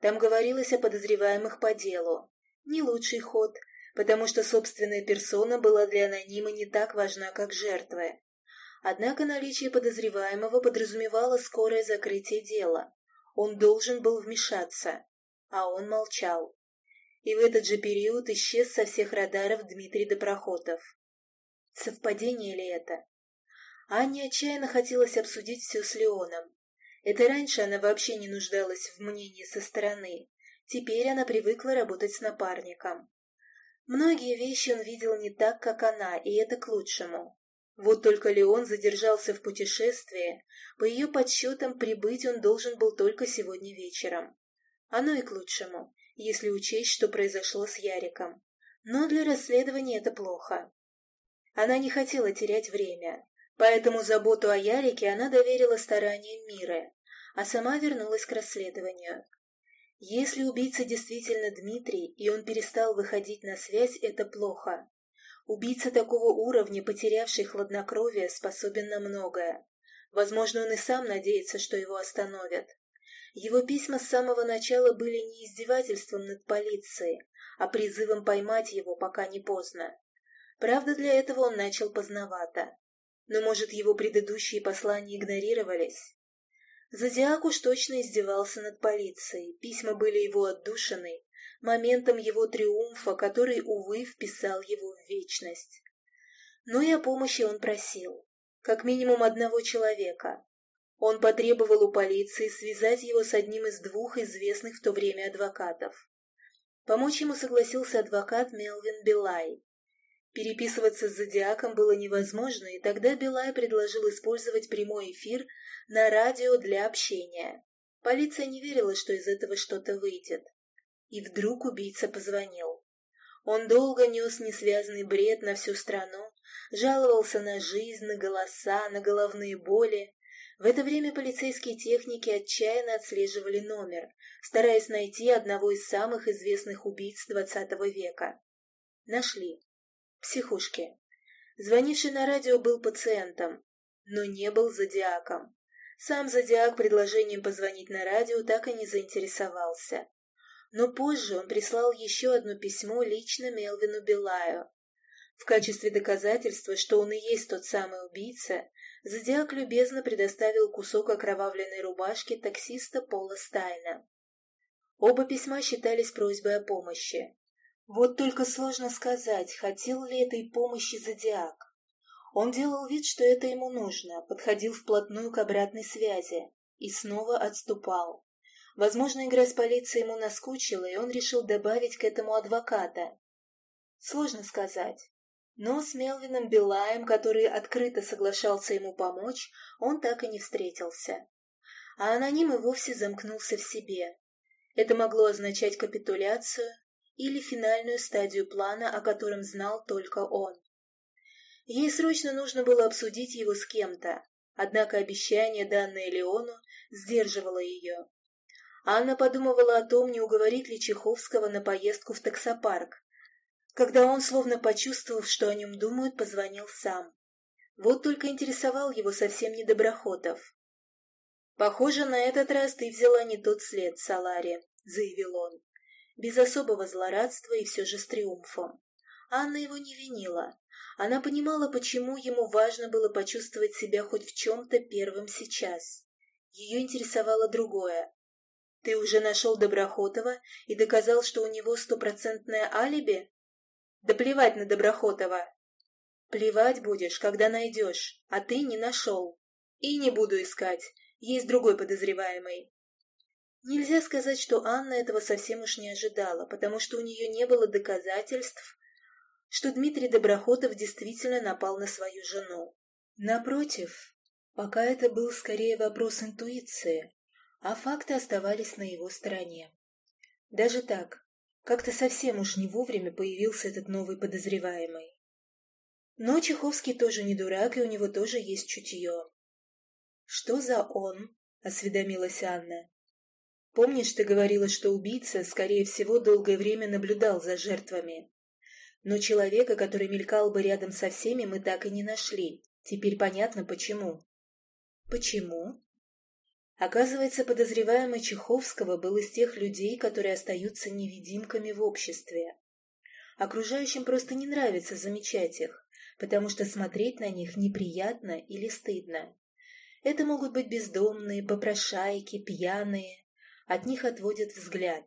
Там говорилось о подозреваемых по делу. Не лучший ход, потому что собственная персона была для анонима не так важна, как жертва. Однако наличие подозреваемого подразумевало скорое закрытие дела. Он должен был вмешаться, а он молчал. И в этот же период исчез со всех радаров Дмитрий Доброхотов. Совпадение ли это? Анне отчаянно хотелось обсудить все с Леоном. Это раньше она вообще не нуждалась в мнении со стороны. Теперь она привыкла работать с напарником. Многие вещи он видел не так, как она, и это к лучшему. Вот только Леон задержался в путешествии, по ее подсчетам прибыть он должен был только сегодня вечером. Оно и к лучшему, если учесть, что произошло с Яриком. Но для расследования это плохо. Она не хотела терять время, поэтому заботу о Ярике она доверила стараниям Миры, а сама вернулась к расследованию. Если убийца действительно Дмитрий, и он перестал выходить на связь, это плохо. Убийца такого уровня, потерявший хладнокровие, способен на многое. Возможно, он и сам надеется, что его остановят. Его письма с самого начала были не издевательством над полицией, а призывом поймать его, пока не поздно. Правда, для этого он начал поздновато. Но, может, его предыдущие послания игнорировались? Зодиак уж точно издевался над полицией, письма были его отдушиной, моментом его триумфа, который, увы, вписал его в вечность. Но и о помощи он просил, как минимум одного человека. Он потребовал у полиции связать его с одним из двух известных в то время адвокатов. Помочь ему согласился адвокат Мелвин Билай. Переписываться с Зодиаком было невозможно, и тогда Билай предложил использовать прямой эфир на радио для общения. Полиция не верила, что из этого что-то выйдет. И вдруг убийца позвонил. Он долго нес несвязанный бред на всю страну, жаловался на жизнь, на голоса, на головные боли. В это время полицейские техники отчаянно отслеживали номер, стараясь найти одного из самых известных убийц XX века. Нашли психушке. Звонивший на радио был пациентом, но не был зодиаком. Сам зодиак предложением позвонить на радио так и не заинтересовался. Но позже он прислал еще одно письмо лично Мелвину Билаю. В качестве доказательства, что он и есть тот самый убийца, Зодиак любезно предоставил кусок окровавленной рубашки таксиста Пола Стайна. Оба письма считались просьбой о помощи. Вот только сложно сказать, хотел ли этой помощи Зодиак. Он делал вид, что это ему нужно, подходил вплотную к обратной связи и снова отступал. Возможно, игра с полицией ему наскучила, и он решил добавить к этому адвоката. Сложно сказать. Но с Мелвином Билаем, который открыто соглашался ему помочь, он так и не встретился. А аноним и вовсе замкнулся в себе. Это могло означать капитуляцию, или финальную стадию плана, о котором знал только он. Ей срочно нужно было обсудить его с кем-то, однако обещание, данное Леону, сдерживало ее. Анна подумывала о том, не уговорить ли Чеховского на поездку в таксопарк, когда он, словно почувствовав, что о нем думают, позвонил сам. Вот только интересовал его совсем не Доброхотов. «Похоже, на этот раз ты взяла не тот след, Салари», — заявил он без особого злорадства и все же с триумфом. Анна его не винила. Она понимала, почему ему важно было почувствовать себя хоть в чем-то первым сейчас. Ее интересовало другое. «Ты уже нашел Доброхотова и доказал, что у него стопроцентное алиби?» «Да плевать на Доброхотова!» «Плевать будешь, когда найдешь, а ты не нашел. И не буду искать, есть другой подозреваемый. Нельзя сказать, что Анна этого совсем уж не ожидала, потому что у нее не было доказательств, что Дмитрий Доброхотов действительно напал на свою жену. Напротив, пока это был скорее вопрос интуиции, а факты оставались на его стороне. Даже так, как-то совсем уж не вовремя появился этот новый подозреваемый. Но Чеховский тоже не дурак, и у него тоже есть чутье. «Что за он?» — осведомилась Анна. Помнишь, ты говорила, что убийца, скорее всего, долгое время наблюдал за жертвами? Но человека, который мелькал бы рядом со всеми, мы так и не нашли. Теперь понятно, почему. Почему? Оказывается, подозреваемый Чеховского был из тех людей, которые остаются невидимками в обществе. Окружающим просто не нравится замечать их, потому что смотреть на них неприятно или стыдно. Это могут быть бездомные, попрошайки, пьяные, от них отводят взгляд.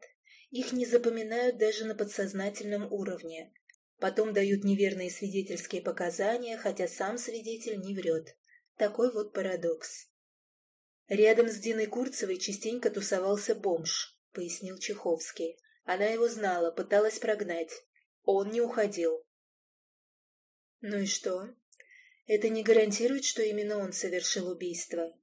Их не запоминают даже на подсознательном уровне. Потом дают неверные свидетельские показания, хотя сам свидетель не врет. Такой вот парадокс. Рядом с Диной Курцевой частенько тусовался бомж, пояснил Чеховский. Она его знала, пыталась прогнать. Он не уходил. Ну и что? Это не гарантирует, что именно он совершил убийство.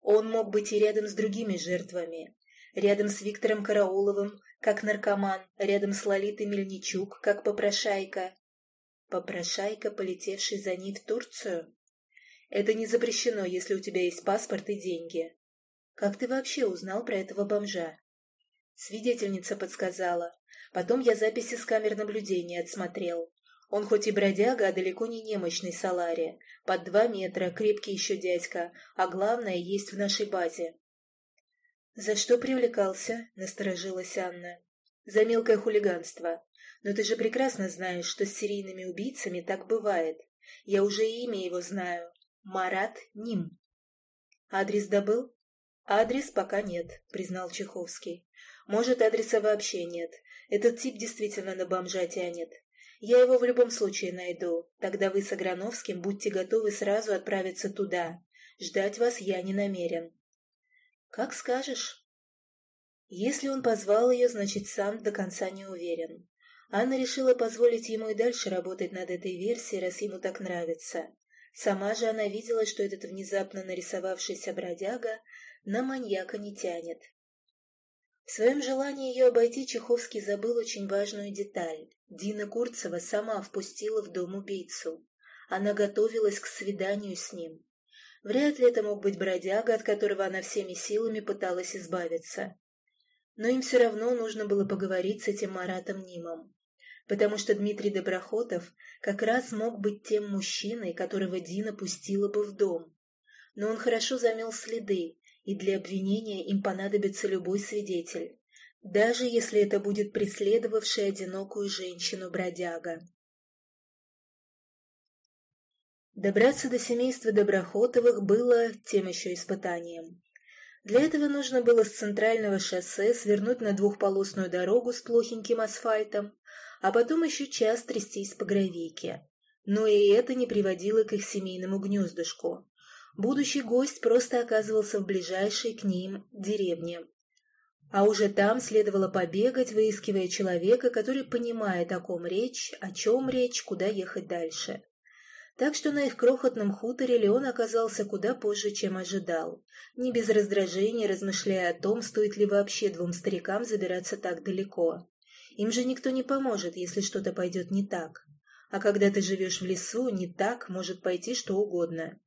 Он мог быть и рядом с другими жертвами. Рядом с Виктором Карауловым, как наркоман, рядом с Лолитой Мельничук, как попрошайка. Попрошайка, полетевший за ней в Турцию? Это не запрещено, если у тебя есть паспорт и деньги. Как ты вообще узнал про этого бомжа? Свидетельница подсказала. Потом я записи с камер наблюдения отсмотрел. Он хоть и бродяга, а далеко не немощный Салари. Под два метра, крепкий еще дядька, а главное, есть в нашей базе. «За что привлекался?» — насторожилась Анна. «За мелкое хулиганство. Но ты же прекрасно знаешь, что с серийными убийцами так бывает. Я уже имя его знаю. Марат Ним». «Адрес добыл?» «Адрес пока нет», — признал Чеховский. «Может, адреса вообще нет. Этот тип действительно на бомжа тянет. Я его в любом случае найду. Тогда вы с Аграновским будьте готовы сразу отправиться туда. Ждать вас я не намерен. Как скажешь. Если он позвал ее, значит, сам до конца не уверен. Анна решила позволить ему и дальше работать над этой версией, раз ему так нравится. Сама же она видела, что этот внезапно нарисовавшийся бродяга на маньяка не тянет. В своем желании ее обойти Чеховский забыл очень важную деталь. Дина Курцева сама впустила в дом убийцу. Она готовилась к свиданию с ним. Вряд ли это мог быть бродяга, от которого она всеми силами пыталась избавиться. Но им все равно нужно было поговорить с этим Маратом Нимом. Потому что Дмитрий Доброхотов как раз мог быть тем мужчиной, которого Дина пустила бы в дом. Но он хорошо замел следы, и для обвинения им понадобится любой свидетель даже если это будет преследовавший одинокую женщину бродяга. Добраться до семейства Доброхотовых было тем еще испытанием. Для этого нужно было с центрального шоссе свернуть на двухполосную дорогу с плохеньким асфальтом, а потом еще час трястись по гравийке. Но и это не приводило к их семейному гнездышку. Будущий гость просто оказывался в ближайшей к ним деревне, а уже там следовало побегать, выискивая человека, который понимает, о ком речь, о чем речь, куда ехать дальше. Так что на их крохотном хуторе Леон оказался куда позже, чем ожидал, не без раздражения размышляя о том, стоит ли вообще двум старикам забираться так далеко. Им же никто не поможет, если что-то пойдет не так. А когда ты живешь в лесу, не так может пойти что угодно.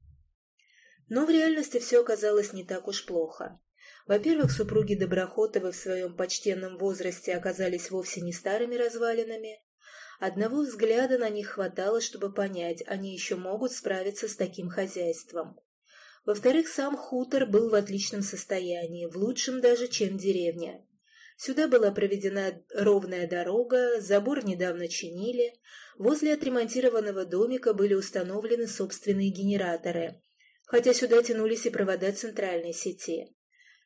Но в реальности все оказалось не так уж плохо. Во-первых, супруги Доброхотовы в своем почтенном возрасте оказались вовсе не старыми развалинами. Одного взгляда на них хватало, чтобы понять, они еще могут справиться с таким хозяйством. Во-вторых, сам хутор был в отличном состоянии, в лучшем даже, чем деревня. Сюда была проведена ровная дорога, забор недавно чинили, возле отремонтированного домика были установлены собственные генераторы, хотя сюда тянулись и провода центральной сети.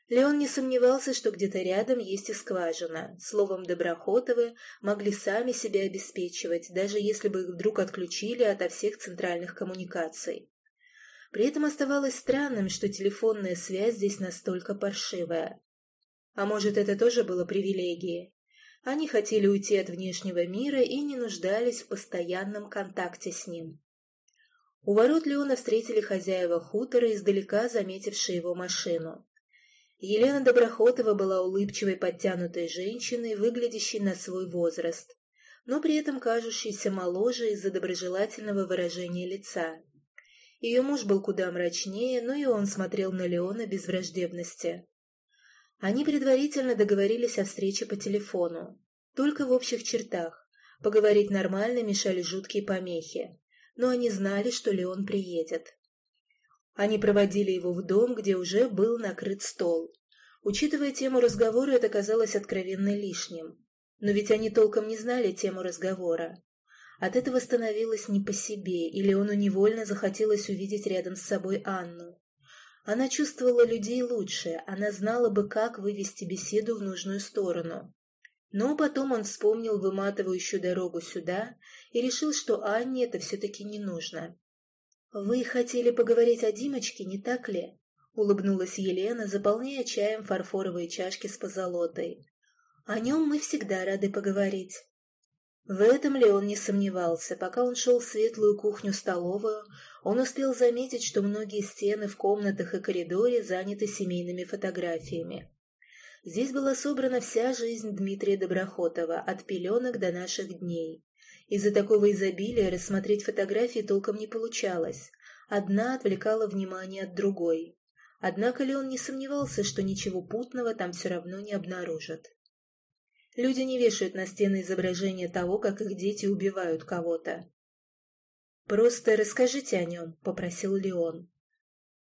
Леон не сомневался, что где-то рядом есть и скважина. Словом, Доброхотовы могли сами себя обеспечивать, даже если бы их вдруг отключили ото всех центральных коммуникаций. При этом оставалось странным, что телефонная связь здесь настолько паршивая. А может, это тоже было привилегией? Они хотели уйти от внешнего мира и не нуждались в постоянном контакте с ним. У ворот Леона встретили хозяева хутора, издалека заметившие его машину. Елена Доброхотова была улыбчивой подтянутой женщиной, выглядящей на свой возраст, но при этом кажущейся моложе из-за доброжелательного выражения лица. Ее муж был куда мрачнее, но и он смотрел на Леона без враждебности. Они предварительно договорились о встрече по телефону, только в общих чертах. Поговорить нормально мешали жуткие помехи, но они знали, что Леон приедет. Они проводили его в дом, где уже был накрыт стол. Учитывая тему разговора, это казалось откровенно лишним. Но ведь они толком не знали тему разговора. От этого становилось не по себе, или Леону невольно захотелось увидеть рядом с собой Анну. Она чувствовала людей лучше, она знала бы, как вывести беседу в нужную сторону. Но потом он вспомнил выматывающую дорогу сюда и решил, что Анне это все-таки не нужно. «Вы хотели поговорить о Димочке, не так ли?» — улыбнулась Елена, заполняя чаем фарфоровые чашки с позолотой. «О нем мы всегда рады поговорить». В этом ли он не сомневался, пока он шел в светлую кухню-столовую, он успел заметить, что многие стены в комнатах и коридоре заняты семейными фотографиями. Здесь была собрана вся жизнь Дмитрия Доброхотова, от пеленок до наших дней. Из-за такого изобилия рассмотреть фотографии толком не получалось. Одна отвлекала внимание от другой. Однако ли он не сомневался, что ничего путного там все равно не обнаружат. Люди не вешают на стены изображения того, как их дети убивают кого-то. «Просто расскажите о нем», — попросил Леон.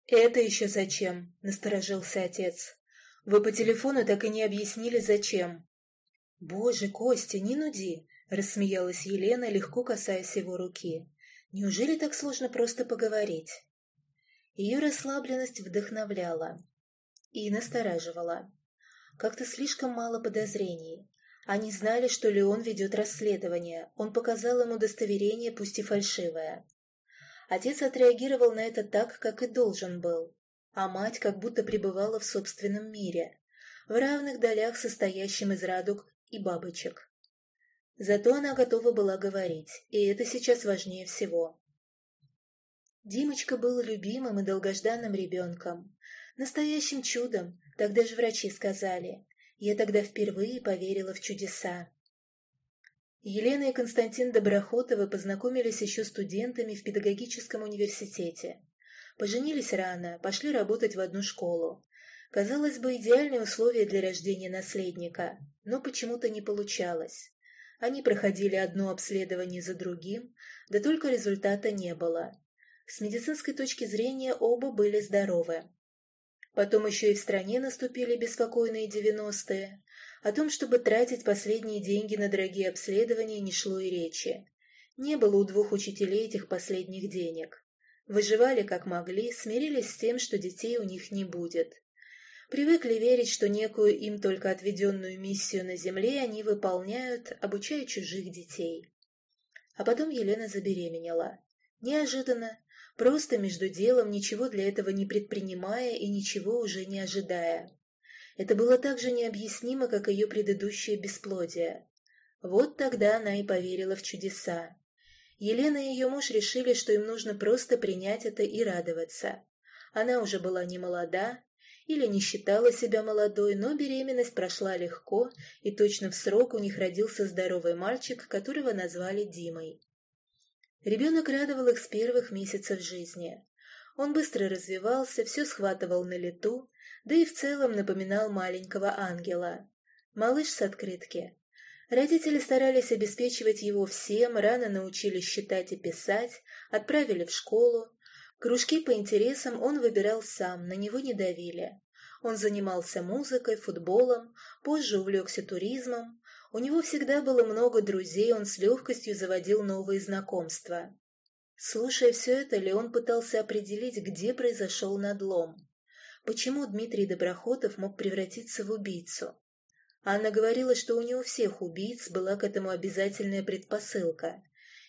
«Это еще зачем?» — насторожился отец. «Вы по телефону так и не объяснили, зачем». «Боже, Костя, не нуди!» — рассмеялась Елена, легко касаясь его руки. «Неужели так сложно просто поговорить?» Ее расслабленность вдохновляла и настораживала. Как-то слишком мало подозрений. Они знали, что Леон ведет расследование. Он показал им удостоверение, пусть и фальшивое. Отец отреагировал на это так, как и должен был. А мать как будто пребывала в собственном мире, в равных долях состоящим из радуг и бабочек. Зато она готова была говорить, и это сейчас важнее всего. Димочка был любимым и долгожданным ребенком. Настоящим чудом, так даже врачи сказали. Я тогда впервые поверила в чудеса. Елена и Константин Доброхотовы познакомились еще студентами в педагогическом университете. Поженились рано, пошли работать в одну школу. Казалось бы, идеальные условия для рождения наследника, но почему-то не получалось. Они проходили одно обследование за другим, да только результата не было. С медицинской точки зрения оба были здоровы. Потом еще и в стране наступили беспокойные девяностые. О том, чтобы тратить последние деньги на дорогие обследования, не шло и речи. Не было у двух учителей этих последних денег. Выживали как могли, смирились с тем, что детей у них не будет. Привыкли верить, что некую им только отведенную миссию на земле они выполняют, обучая чужих детей. А потом Елена забеременела. Неожиданно, просто между делом, ничего для этого не предпринимая и ничего уже не ожидая. Это было так же необъяснимо, как ее предыдущее бесплодие. Вот тогда она и поверила в чудеса. Елена и ее муж решили, что им нужно просто принять это и радоваться. Она уже была не молода или не считала себя молодой, но беременность прошла легко, и точно в срок у них родился здоровый мальчик, которого назвали Димой. Ребенок радовал их с первых месяцев жизни. Он быстро развивался, все схватывал на лету, да и в целом напоминал маленького ангела. Малыш с открытки. Родители старались обеспечивать его всем, рано научились считать и писать, отправили в школу. Кружки по интересам он выбирал сам, на него не давили. Он занимался музыкой, футболом, позже увлекся туризмом, у него всегда было много друзей, он с легкостью заводил новые знакомства. Слушая все это, Леон пытался определить, где произошел надлом. Почему Дмитрий Доброхотов мог превратиться в убийцу? Анна говорила, что у него всех убийц была к этому обязательная предпосылка.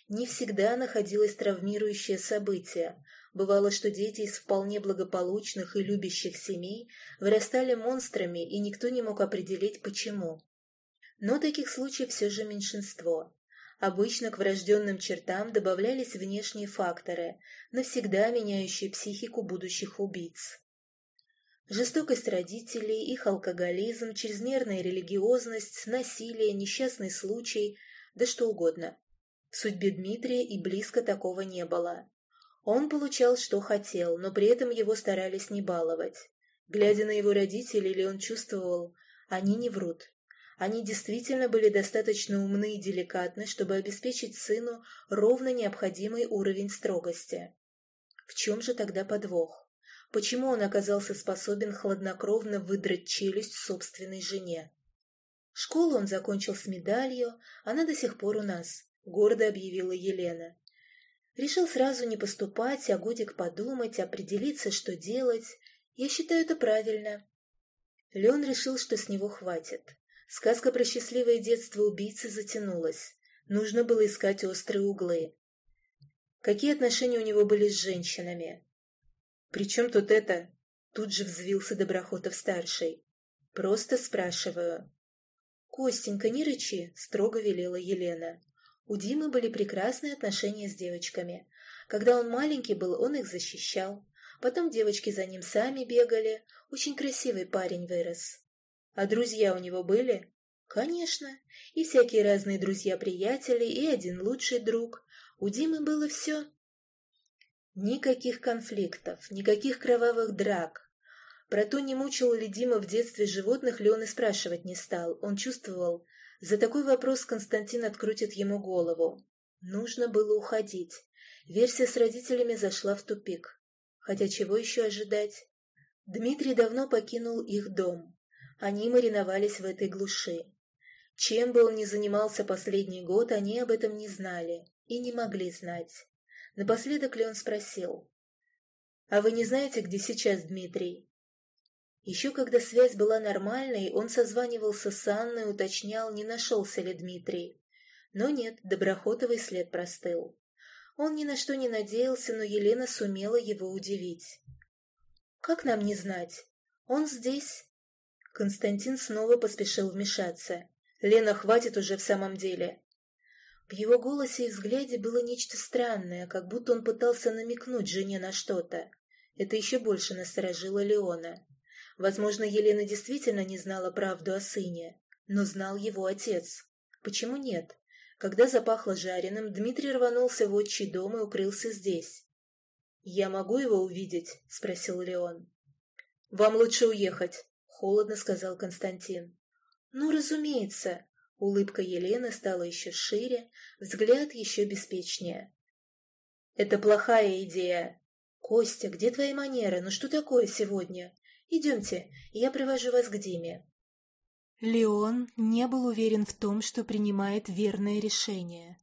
Не всегда находилось травмирующее событие. Бывало, что дети из вполне благополучных и любящих семей вырастали монстрами, и никто не мог определить, почему. Но таких случаев все же меньшинство. Обычно к врожденным чертам добавлялись внешние факторы, навсегда меняющие психику будущих убийц. Жестокость родителей, их алкоголизм, чрезмерная религиозность, насилие, несчастный случай, да что угодно. В судьбе Дмитрия и близко такого не было. Он получал, что хотел, но при этом его старались не баловать. Глядя на его родителей, Леон чувствовал, они не врут. Они действительно были достаточно умны и деликатны, чтобы обеспечить сыну ровно необходимый уровень строгости. В чем же тогда подвох? Почему он оказался способен хладнокровно выдрать челюсть собственной жене? Школу он закончил с медалью, она до сих пор у нас, гордо объявила Елена. Решил сразу не поступать, а годик подумать, определиться, что делать. Я считаю это правильно. Леон решил, что с него хватит. Сказка про счастливое детство убийцы затянулась. Нужно было искать острые углы. Какие отношения у него были с женщинами? «При чем тут это?» Тут же взвился Доброхотов-старший. «Просто спрашиваю». «Костенька, не рычи», — строго велела Елена. У Димы были прекрасные отношения с девочками. Когда он маленький был, он их защищал. Потом девочки за ним сами бегали. Очень красивый парень вырос. А друзья у него были? Конечно. И всякие разные друзья-приятели, и один лучший друг. У Димы было все. Никаких конфликтов, никаких кровавых драк. Про то, не мучил ли Дима в детстве животных, ли он и спрашивать не стал. Он чувствовал, за такой вопрос Константин открутит ему голову. Нужно было уходить. Версия с родителями зашла в тупик. Хотя чего еще ожидать? Дмитрий давно покинул их дом. Они мариновались в этой глуши. Чем бы он ни занимался последний год, они об этом не знали и не могли знать. Напоследок Леон спросил. «А вы не знаете, где сейчас Дмитрий?» Еще когда связь была нормальной, он созванивался с Анной, уточнял, не нашелся ли Дмитрий. Но нет, Доброхотовый след простыл. Он ни на что не надеялся, но Елена сумела его удивить. «Как нам не знать? Он здесь?» Константин снова поспешил вмешаться. «Лена, хватит уже в самом деле!» В его голосе и взгляде было нечто странное, как будто он пытался намекнуть жене на что-то. Это еще больше насторожило Леона. Возможно, Елена действительно не знала правду о сыне, но знал его отец. Почему нет? Когда запахло жареным, Дмитрий рванулся в отчий дом и укрылся здесь. «Я могу его увидеть?» — спросил Леон. «Вам лучше уехать», — холодно сказал Константин. «Ну, разумеется». Улыбка Елены стала еще шире, взгляд еще беспечнее. «Это плохая идея. Костя, где твои манеры? Ну что такое сегодня? Идемте, я привожу вас к Диме». Леон не был уверен в том, что принимает верное решение.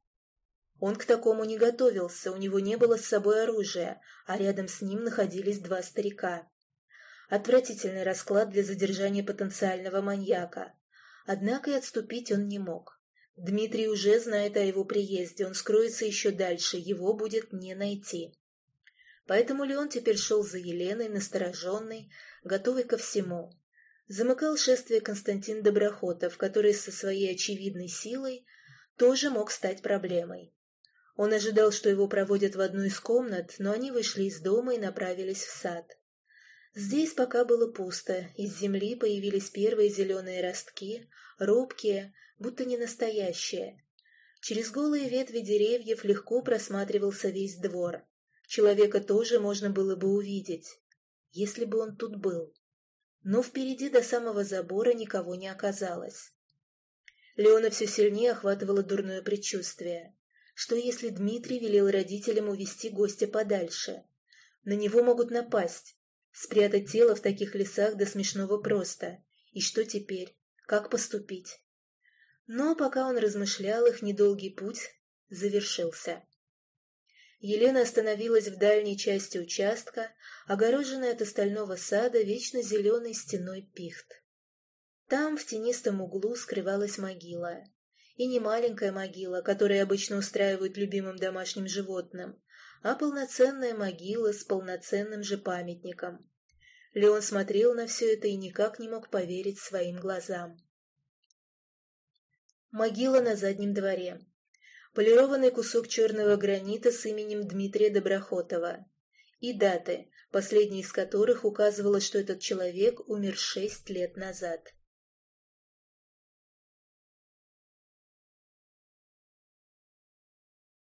Он к такому не готовился, у него не было с собой оружия, а рядом с ним находились два старика. Отвратительный расклад для задержания потенциального маньяка. Однако и отступить он не мог. Дмитрий уже знает о его приезде, он скроется еще дальше, его будет не найти. Поэтому Леон теперь шел за Еленой, настороженный, готовый ко всему. Замыкал шествие Константин Доброхотов, который со своей очевидной силой тоже мог стать проблемой. Он ожидал, что его проводят в одну из комнат, но они вышли из дома и направились в сад. Здесь пока было пусто, из земли появились первые зеленые ростки, робкие, будто не настоящие. Через голые ветви деревьев легко просматривался весь двор. Человека тоже можно было бы увидеть, если бы он тут был. Но впереди до самого забора никого не оказалось. Леона все сильнее охватывало дурное предчувствие. Что если Дмитрий велел родителям увести гостя подальше? На него могут напасть. Спрятать тело в таких лесах до смешного просто. И что теперь? Как поступить? Но пока он размышлял, их недолгий путь завершился. Елена остановилась в дальней части участка, огороженной от остального сада вечно зеленой стеной пихт. Там, в тенистом углу, скрывалась могила. И не маленькая могила, которую обычно устраивают любимым домашним животным, а полноценная могила с полноценным же памятником. Леон смотрел на все это и никак не мог поверить своим глазам. Могила на заднем дворе полированный кусок черного гранита с именем Дмитрия Доброхотова и даты, последняя из которых указывала, что этот человек умер шесть лет назад.